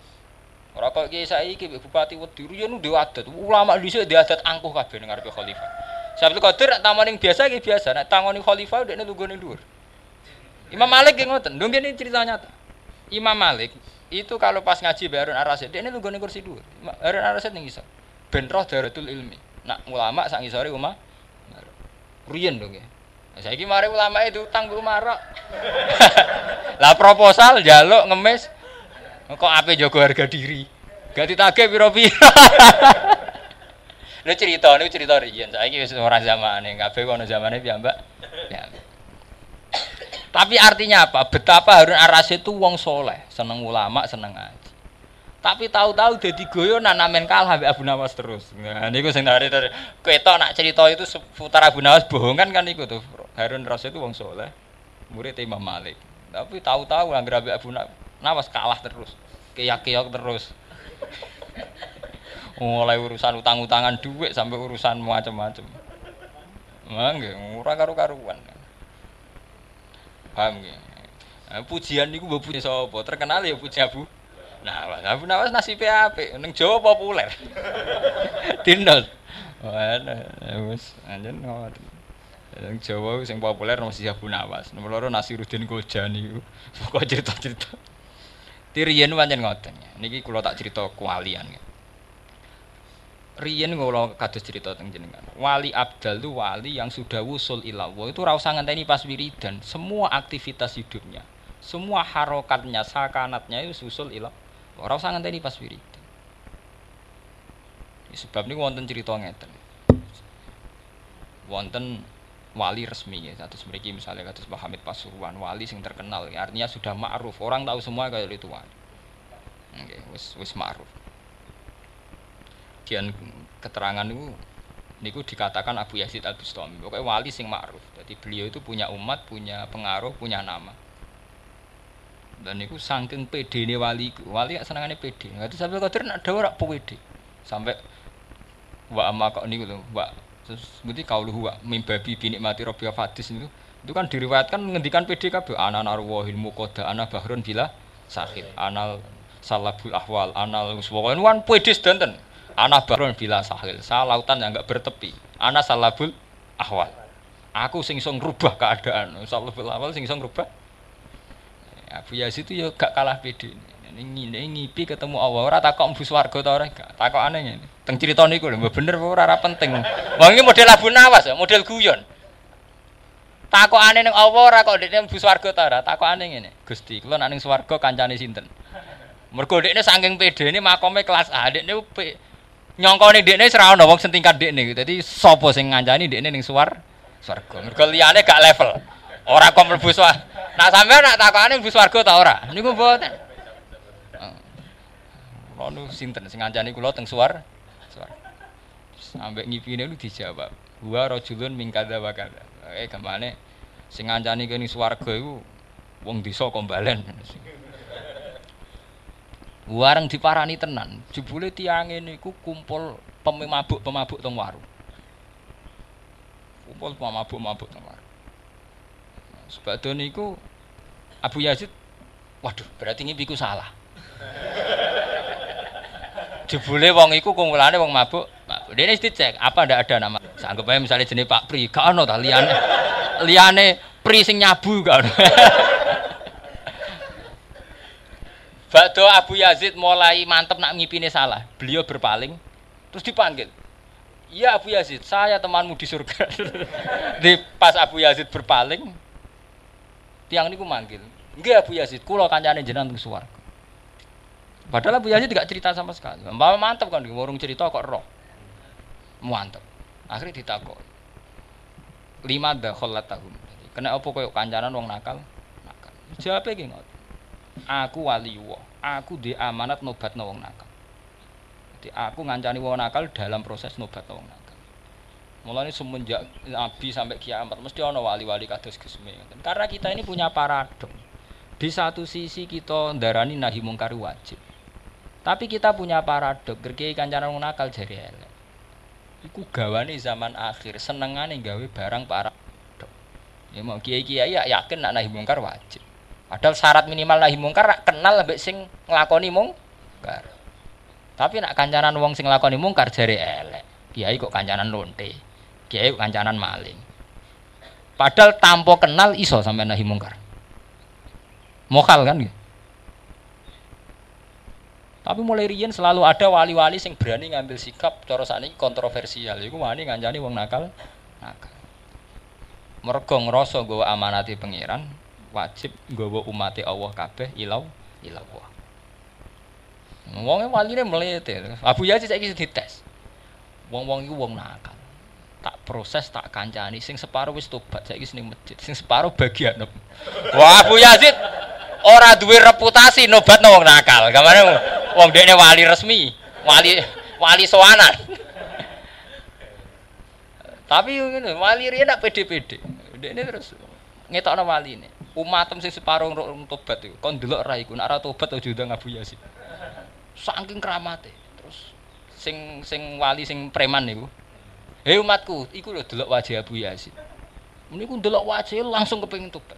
Ora kok kiai saiki bupati Weduru ya nu adat. Ulama di adat angkuh kabeh ngarepe khalifah. Sabtu Qadir taman yang biasa iki biasa, nek tangoni khalifah dekne lungguh ning dhuwur. Imam Malik yang ngoten, dong ini cerita nyata. Imam Malik itu kalau pas ngaji Harun Ar-Rasyid, dia ini lungguh ning kursi dhuwur. Harun Ar-Rasyid ning iso. Ben roh Daratul Ilmi. Nak ulama sak ngisore umah. Riyen dong ya. Nah, saiki mari ulama itu utang Bu Marok. lah proposal jaluk ngemis kok ape jago harga diri. Gak ditagih piro-piro. Lu cerita, ini cerita riyen. Saiki wis ora zamane, kabeh ono zamane piyambak. Ya. Tapi artinya apa? Betapa Harun Ar-Rasyid itu wong soleh, seneng ulama, seneng ngaji. Tapi tahu-tahu jadi goyo nanamen kalah ambek Abu Nawas terus. Nah, niku sing dari dari ketok nak cerita itu seputar Abu Nawas bohongan kan niku tuh. Harun Ar-Rasyid itu wong soleh, murid Imam Malik. Tapi tahu-tahu anggere ambek Abu Nawas kalah terus. Keyak-keyak terus mulai urusan utang-utangan duit sampai urusan macam-macam mangga ora karo-karuan paham nggih nah, pujian niku mbok puji sapa terkenal ya puji Abu Nawas Abu Nawas nasibe apik ning Jawa populer wah wis anjen ngoten Yang Jawa sing populer masih Abu Nawas. Nomor loro Nasiruddin Gojan niku. Pokok cerita-cerita. Tiriyen pancen ngoten. Niki kula tak cerita kualian. Ya riyen ngono kados cerita teng jenengan. Wali abdal itu wali yang sudah wusul ilallah itu ora usah ngenteni pas wiridan, semua aktivitas hidupnya, semua harokatnya, sakanatnya itu wusul ilallah. Ora usah ngenteni pas wiridan. Sebab ini wonten cerita ngeten. Wonten wali resmi ya, satu memiliki misalnya kados Pak Hamid Pasuruan, wali sing terkenal, ya, artinya sudah ma'ruf, orang tahu semua kalau itu wali. Oke, wis wis ma'ruf sebagian keterangan itu niku dikatakan Abu Yazid Al Bustami pokoknya wali sing ma'ruf. Jadi beliau itu punya umat punya pengaruh punya nama. Dan niku saking PD ini wali wali gak senangannya PD nggak tuh sampai kotor nak ada PD sampai wa amma kok niku tuh wa. Terus berarti kau lu wa mimbabi bini mati robiya fadis itu itu kan diriwayatkan menghentikan PD kabeh. Ana narwahil muqadda ana bahrun bila sakit anal salabul ahwal anal pokoknya wan PD sedanten Anak barun bila sahil, saya lautan yang enggak bertepi. Anak salabul ahwal. Aku sing song rubah keadaan. Salabul ahwal sing song rubah. Abu Yazid itu ya gak kalah pede. Ini ngipi ketemu Allah. Ora takok mlebu swarga ta ora gak. Takokane ngene. Teng crita niku lho bener ora ora penting. Wong iki model Abu Nawas ya, model guyon. Takokane ning Allah ora kok dekne mlebu swarga ta ora. Takokane ngene. Gusti, kula nek ning swarga kancane sinten? Mergo dekne saking pedene makome kelas A. Dekne nyongkone dekne ora ana wong sing tingkat dekne. Dadi sapa sing ngancani dekne ning suwar swarga. Mergo liyane gak level. Ora kok mlebu swarga. Nak sampean nak takokane mlebu swarga ta ora? Niku mboten. Kula nu sinten sing ngancani kula teng suwar swarga. Sampai ngipine lu dijawab. Wa rajulun min kadza wa kadza. Eh gamane sing ngancani kene swarga iku wong desa Kombalen. Wareng diparani tenan, jebule tiang ini ku kumpul pemabuk-pemabuk teng warung. Kumpul pemabuk-pemabuk teng warung. Sebadon niku Abu Yazid, waduh berarti ini biku salah. Jebule wong iku kumpulane wong mabuk, mabuk. Dene dicek, apa ndak ada nama. Sanggup aja misalnya jenis Pak Pri, gak ono ta liyane. Liyane Pri sing nyabu gak ono. Bakdo Abu Yazid mulai mantep nak ngipine salah. Beliau berpaling terus dipanggil. Iya Abu Yazid, saya temanmu di surga. di pas Abu Yazid berpaling, tiang niku manggil. Enggak Abu Yazid, kula kancane jenengan teng swarga. Padahal Abu Yazid tidak cerita sama sekali. Mbak mantep kan, warung cerita kok roh. Mantep. Akhirnya ditakok. Lima dah tahun. Kena apa koyo kancanan wong nakal? Nakal. Jawabnya gini aku wali wong. Aku di amanat nobat wong nakal. Jadi aku ngancani wong nakal dalam proses nobat wong nakal. Mulai semenjak nabi sampai kiamat mesti ono wali-wali kados Gusmi karena kita ini punya paradok di satu sisi kita darani nahi mungkar wajib. Tapi kita punya paradok gerkei kancanan nakal jari elek. Iku gawane zaman akhir senengane gawe barang paradok ya mau kiai-kiai ya yakin nak nahi mungkar wajib Padahal syarat minimal nahi mungkar kenal lebih sing nglakoni mungkar. Tapi nak kancanan wong sing nglakoni mungkar jare elek. Kiai kok kancanan lonte. kiai kancanan maling. Padahal tanpa kenal iso sampai nahi mungkar. Mokal kan gitu. Tapi mulai riyen selalu ada wali-wali sing berani ngambil sikap cara sakniki kontroversial. Iku wani ngancani wong nakal. Nakal. Mergo ngrasa nggawa amanati pangeran, wajib nggawa umate Allah kabeh ilau ilallah. Wonge waline mlete. Abu Yazid saiki dites. Wong-wong iku wong nakal. Tak proses tak kancani sing separuh wis tobat saiki ning masjid, sing separuh bagian. Wah, Abu Yazid ora duwe reputasi nobatno wong nakal. Gamane Wong dekne wali resmi, wali wali soanan. Tapi ngene, wali riyen nak pede-pede. Dekne terus ngetokno waline. Umatem sing separuh rung tobat iku. Kon delok ra iku, nek ora tobat aja ndang Abu Yasin. Saking kramate. Terus sing sing wali sing preman niku. Hei umatku, iku lho delok wajah Abu Yasin. Meniku delok wajah langsung kepengin tobat.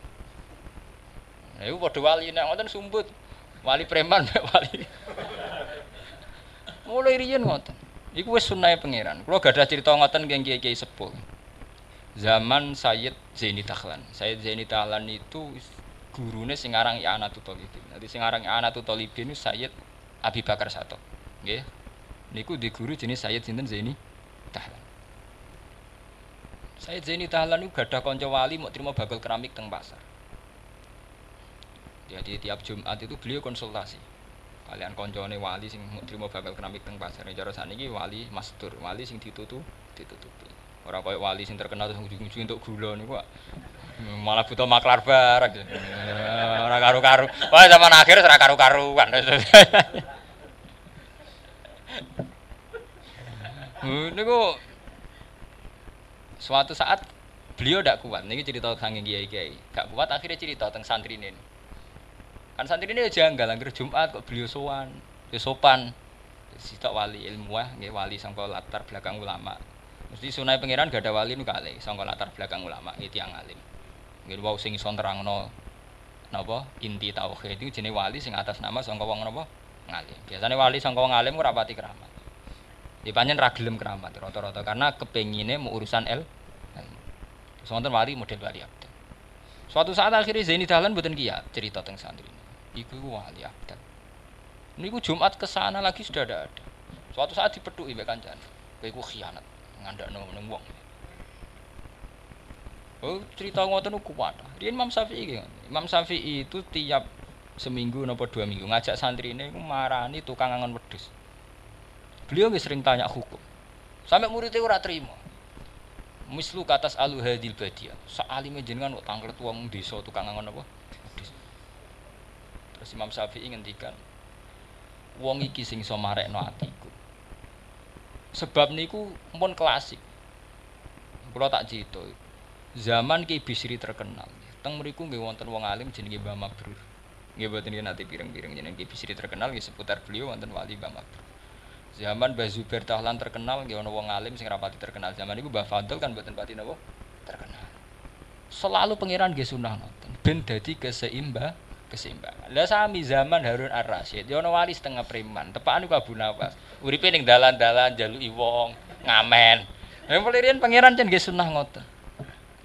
Nah, iku padha wali nek ngoten sumbut. Wali preman mek wali. Mulai riyen ngoten. Iku wis sunnahe pangeran. Kula gadah cerita ngoten nggih kiai-kiai sepuh. Zaman Sayyid Zaini Tahlan. Sayyid Zaini Tahlan itu gurune sing aran I'anatul Talibin. Dadi sing aran I'anatul Talibin Sayyid Abi Bakar Sato. Nggih. Niku di guru jenis Sayyid sinten Zaini Tahlan. Sayyid Zaini Tahlan itu gadah kanca wali mau terima babel keramik teng pasar. Jadi tiap Jumat itu beliau konsultasi. Kalian koncone wali sing trimo bakal keramik teng pasar. Cara sakniki wali mastur, wali sing ditutup ditutupi. Ora koyo wali sing terkenal terus ujung-ujung untuk gula niku malah butuh maklar barang. Ora karu-karu. Wah zaman akhir ora karu-karuan. niku suatu saat beliau tidak kuat. Ini cerita sange kiai-kiai. Gak kuat akhirnya cerita tentang santri ini. Kan santri ini janggal, angker Jumat kok beliau sowan, ya sopan. Sitok wali ilmuah, nggih wali sangka latar belakang ulama. Mesti sunai pangeran gak ada wali nu kali sangka latar belakang ulama, nggih tiyang alim. Nggih wau sing iso nerangno napa inti tauhid itu jenenge wali sing atas nama sangka wong napa ngalim. Biasanya wali sangka wong alim ora keramat. Di panjen ra gelem keramat rata-rata karena kepengine mau urusan el. Sonten wali model wali abdal. Suatu saat akhirnya Zaini Dahlan buatan kia cerita tentang santri ini. Iku wali abdal. Niku Jumat ke sana lagi sudah ada. Suatu saat dipedui mbek kancane. Kowe khianat ngandakno ning wong. Oh, cerita ngoten ku kuat. Riyen Imam Syafi'i Imam Syafi'i itu tiap seminggu nopo dua minggu ngajak santri ini marani tukang angon wedhus. Beliau nggak sering tanya hukum. Sampai muridnya ora terima. Mislu katas alu hadil badia. Saalime jenengan kok tangkel tuang desa tukang angon apa? Terus Imam Syafi'i ngendikan, wong iki sing iso marekno atiku. Sebab niku pun klasik. Kula tak cito. Zaman Ki Bisri terkenal. Teng mriku nggih wonten wong alim jenenge Mbah Mabrur. Nggih boten nggih nate pireng-pireng jenenge Ki Bisri terkenal nggih seputar beliau wonten wali Mbah Mabrur. Zaman Mbah Zubair terkenal nggih ana wong alim sing rapati terkenal. Zaman niku Mbah Fadl kan boten pati napa terkenal. Selalu pangeran nggih sunah nonton ben dadi keseimbang keseimbangan. Lah sami zaman Harun Ar-Rasyid, ya ana wali setengah preman. Tepaan iku Abu Nawas. Uripe ning dalan-dalan jaluki wong, ngamen. Yang pelirian pangeran jan nggih sunah ngoten.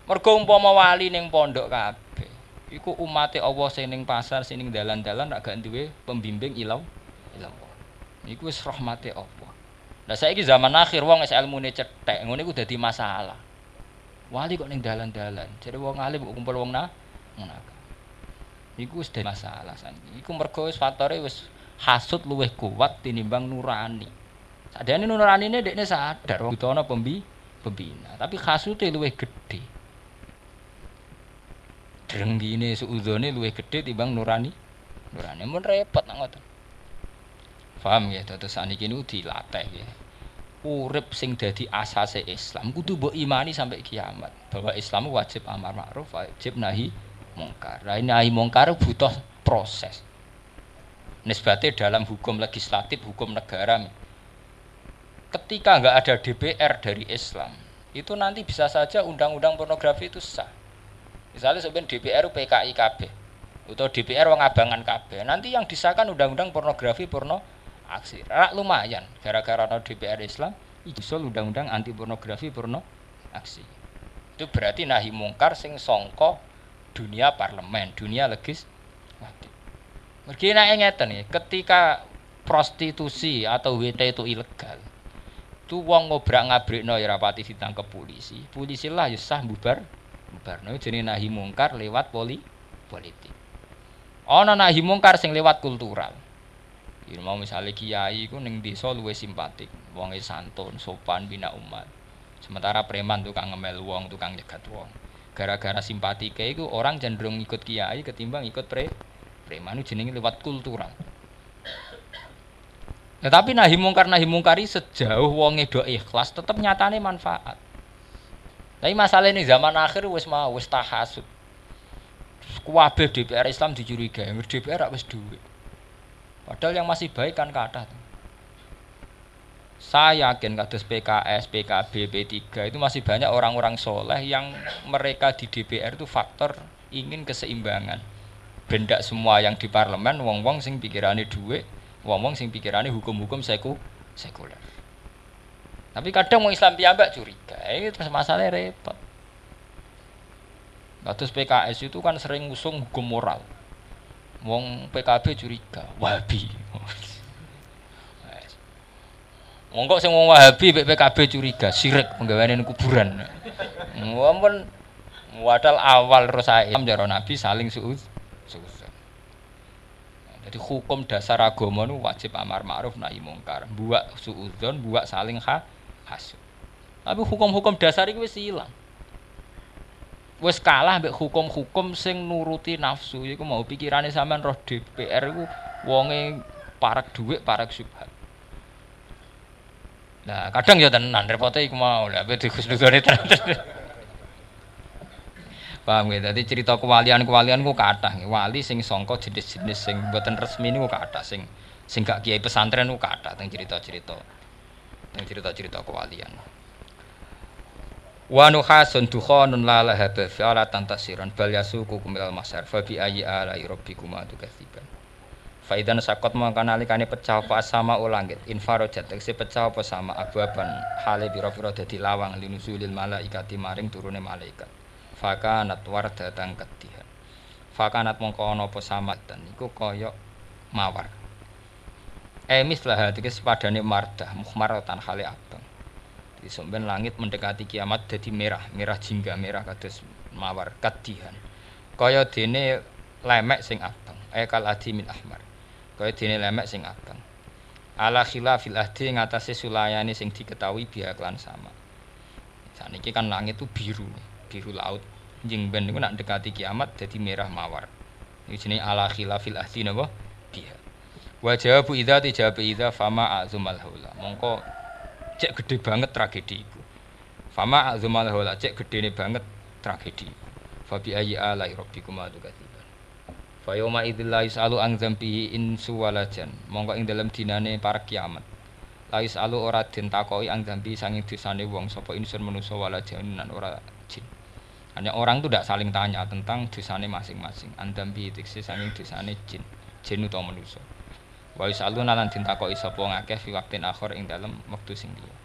Mergo umpama wali ning pondok kabeh, iku umate Allah sing ning pasar, sing ning dalan-dalan rak gak duwe pembimbing ilau ilau. Iku wis rahmate Allah. Lah saiki zaman akhir wong wis ilmune cethek, ngene iku dadi masalah. Wali kok ning dalan-dalan, jadi wong alim kok kumpul wong na, ngono. Iku wis masalah saniki. Iku mergo wis faktore wis hasud luwih kuat tinimbang nurani. Sadene nuranine dekne sadar wong ana pembi pembina, tapi hasute luwih gedhe. Drenggine suudzone luwih gedhe timbang nurani. Nurani mun repot nang ngoten. Paham ya, terus saniki niku dilatih ya. Urip sing dadi asase Islam kudu mbok imani sampai kiamat bahwa Islam wajib amar ma'ruf, wajib nahi mungkar. Nah, ini nahi mungkar butuh proses. Nisbatnya dalam hukum legislatif, hukum negara. Ketika nggak ada DPR dari Islam, itu nanti bisa saja undang-undang pornografi itu sah. Misalnya sebenarnya DPR PKI KB atau DPR wong abangan KB. Nanti yang disahkan undang-undang pornografi porno aksi. Rak lumayan gara-gara no DPR Islam, isul undang-undang anti pornografi porno aksi. Itu berarti nahi mungkar sing songko dunia parlemen, dunia legislatif. Mergi nek ngeten nih, ketika prostitusi atau WT itu ilegal, itu wong ngobrak ngabrekno ya rapati ditangkep polisi. Polisi lah ya sah bubar bubar. Nah, jadi nahi mungkar lewat poli politik. Ana nahi mungkar sing lewat kultural. Ya mau misalnya kiai ku ning desa luwe simpatik, wonge santun, sopan, bina umat. Sementara preman tukang ngemel wong, tukang nyegat wong. Gara-gara simpatike iku orang cenderung ikut kiai ketimbang ikut pre preman itu jenenge lewat kultural. Ya, tapi nahi mungkar nahi mungkari sejauh wong do ikhlas tetap nyatane manfaat. Tapi masalah ini zaman akhir wis mau wis tahasud. Kuwabe DPR Islam dicurigai, DPR wis duit. Padahal yang masih baik kan kata. Saya yakin kados PKS, PKB, P3 itu masih banyak orang-orang soleh yang mereka di DPR itu faktor ingin keseimbangan. Benda semua yang di parlemen, wong-wong sing pikirannya duit, wong-wong sing pikirannya hukum-hukum seku, sekuler. Tapi kadang mau Islam piyambak curiga, itu masalahnya repot. Kados PKS itu kan sering ngusung hukum moral. Wong PKB curiga, Wahabi. Wong kok sing wong Wahabi mek PKB curiga, sirik penggaweane kuburan. Mumpun wadal awal rosae jaro Nabi saling suud. Jadi hukum dasar agama nu wajib amar ma'ruf nahi mungkar. Buat suudzon, buat saling ha hasud. Tapi hukum-hukum dasar itu wis ilang wis kalah mbek hukum-hukum sing nuruti nafsu iku mau pikirane sampean roh DPR iku wonge parek dhuwit parek subhat Nah, kadang ya tenan repote iku mau lah be dikusnudone tenan. Paham ya? Dadi cerita kewalian-kewalian ku kathah. Wali sing sangka jenis-jenis sing mboten resmi niku kathah sing sing gak kiai pesantren ku kathah teng cerita-cerita. Teng cerita-cerita kewalian. Wa nuhasun dukhanun la laha ala tantasiran bal yasuku kumil masar fa bi ayyi ala rabbikuma tukatsiban. Fa idan sakot mangka nalikane pecah apa sama ulangit infarojat tegese pecah apa sama ababan hale pira-pira dadi lawang linusulil malaikati maring turune malaikat. Fakanat wardatan katihan. Fakanat mongko ana apa sama dan iku kaya mawar. Emis lah hati sepadane mardah muhmaratan hale abang di sampean langit mendekati kiamat jadi merah, merah jingga, merah kados mawar kadihan. Kaya dene lemek sing abang, ekal adi min ahmar. Kaya dene lemek sing abang. Ala khilafil ahdi ngatasé sulayani sing diketahui biya klan sama. Saniki kan langit itu biru, biru laut. Jing ben niku nak dekati kiamat jadi merah mawar. Iki jenenge ala khilafil ahdi napa? Biha. Wa jawabu idza tijaba idza fama azumal haula. Mongko cek gede banget tragedi itu. Fama azumal hola cek gede ini banget tragedi. Fabi ayi ala rabbikum adukatiban. Fayoma idzil la yusalu ang zambihi insu walajan. Mongko ing dalam dinane para kiamat. La yusalu ora den takoki ang zambi sanging dosane wong sapa insun manusa walajan nan ora jin. Hanya orang itu tidak saling tanya tentang dosane masing-masing. Andambi tiksi sanging dosane jin, jin utawa manusa. Wa yusaluna lan dintakoki sapa ngakeh fi waktin akhir ing dalem wektu sing liya.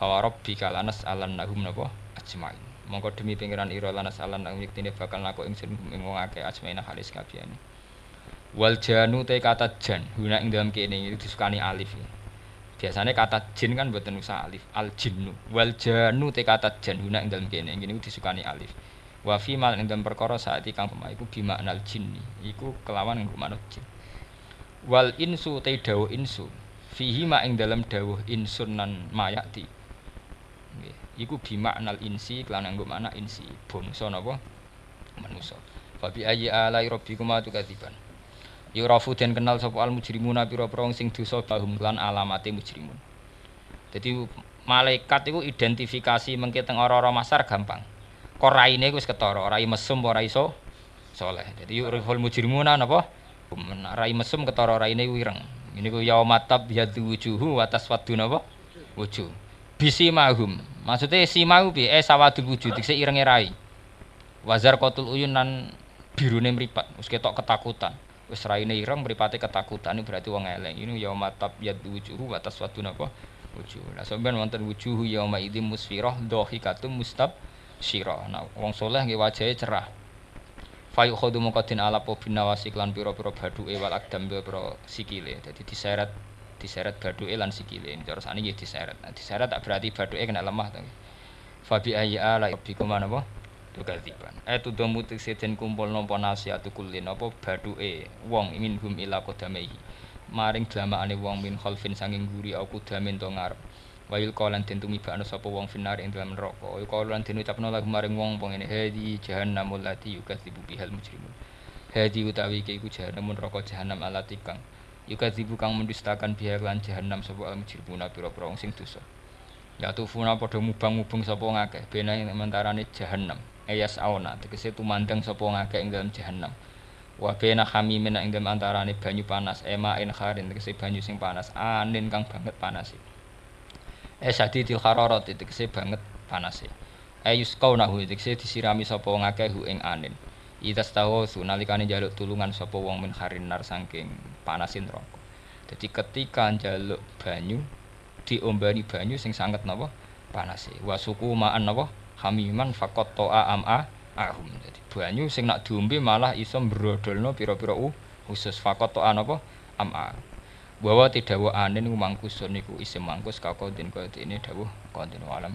Fa rabbika lanas alan nahum napa ajmain. Mongko demi pangeran ira lanas alan nahum yektine bakal laku ingsun ing wong akeh ajmain halis kabehane. Wal janu te kata jan, guna ing dalam kene iki disukani alif. Biasanya kata jin kan buatan usah alif, al jinnu. Wal janu te kata jan guna ing dalam kene iki disukani alif. Wa fi mal ing dalam perkara saat kang pemah bima anal jinni. Iku kelawan nggo manut jin wal insu te dawuh insu fihi ma ing dalam dawuh insun nan mayati iku bimaknal insi kelan nganggo makna insi. Bangsa napa? Manusa. Fa bi ayyi ala rabbikuma tukadiban. Yurafu den kenal sapa al mujrimuna pira-pira sing dosa bahum lan alamate mujrimun. Dadi malaikat iku identifikasi mengke teng ora-ora masar gampang. Kok raine wis ketara rai mesum ora iso soleh. Dadi yuriful mujrimuna napa? Rai mesum ketara raine wireng. Ini ku yaumatab yadu wujuhu watas wadu napa? Wujuh. Bisi mahum. Maksudnya si mau bi eh sawadul wujuh dikse irenge rai. Wazar kotul uyun nan birune mripat. Wis ketok ketakutan. Wis raine ireng mripate ketakutan ini berarti wong eleng. Ini yaumatab yadu wujuhu watas wadu napa? wujuh. Lah sampeyan wonten wujuh yauma idzin musfirah dhahikatum mustab syirah. Nah, wong soleh nggih wajahe cerah. Fayu khodu mongko alap binawasi lan pira-pira baduke wal akdam pira sikile. Dadi diseret diseret baduke lan sikile. Cara sakniki nggih diseret. Nah, diseret tak berarti baduke kena lemah to. Fabi ayya ala bikum apa? Tukadziban. Eh tudamu tekse den kumpul napa nasiatu kullin apa baduke wong minhum ila qadamaihi. Maring dlamakane wong min khalfin sanging guri aku damen to ngarep. Wayul qalan den tumibakno sapa wong finar ing dalam neraka. Wayul qalan den ucapno lagu maring wong wong ngene hadi jahannamul lati yukadzibu bihal mujrimun. Hadi utawi iki iku jahanam neraka jahanam alati kang yukadzibu kang mendustakan biha lan jahanam sapa al mujrimun pira-pira wong sing dosa. Ya tufuna padha mubang-mubeng bena ing mentarane jahanam. Ayas auna tegese tumandang sapa ngakeh ing dalam jahanam. Wa bena hamimin ing dalam antarane banyu panas ema in kharin tegese banyu sing panas anin kang banget panas. Eh sadidil hararat tegese banget panase. Ayus kau nahu tegese disirami sapa ngakeh hu ing anin. Itas tahu nalikane jaluk tulungan sapa wong min kharin nar saking panasin neraka. Jadi ketika jaluk banyu diombani banyu sing sangat napa? Panase. Wa suku ma'an napa? Hamiman faqat to'a am'a ahum. Jadi banyu sing nak diombe malah iso mbrodolno pira-pira khusus faqat to'a napa? Am'a bahwa tidak wa anin mangkus niku isim mangkus kakau din kaya ini dawuh. Kontin alam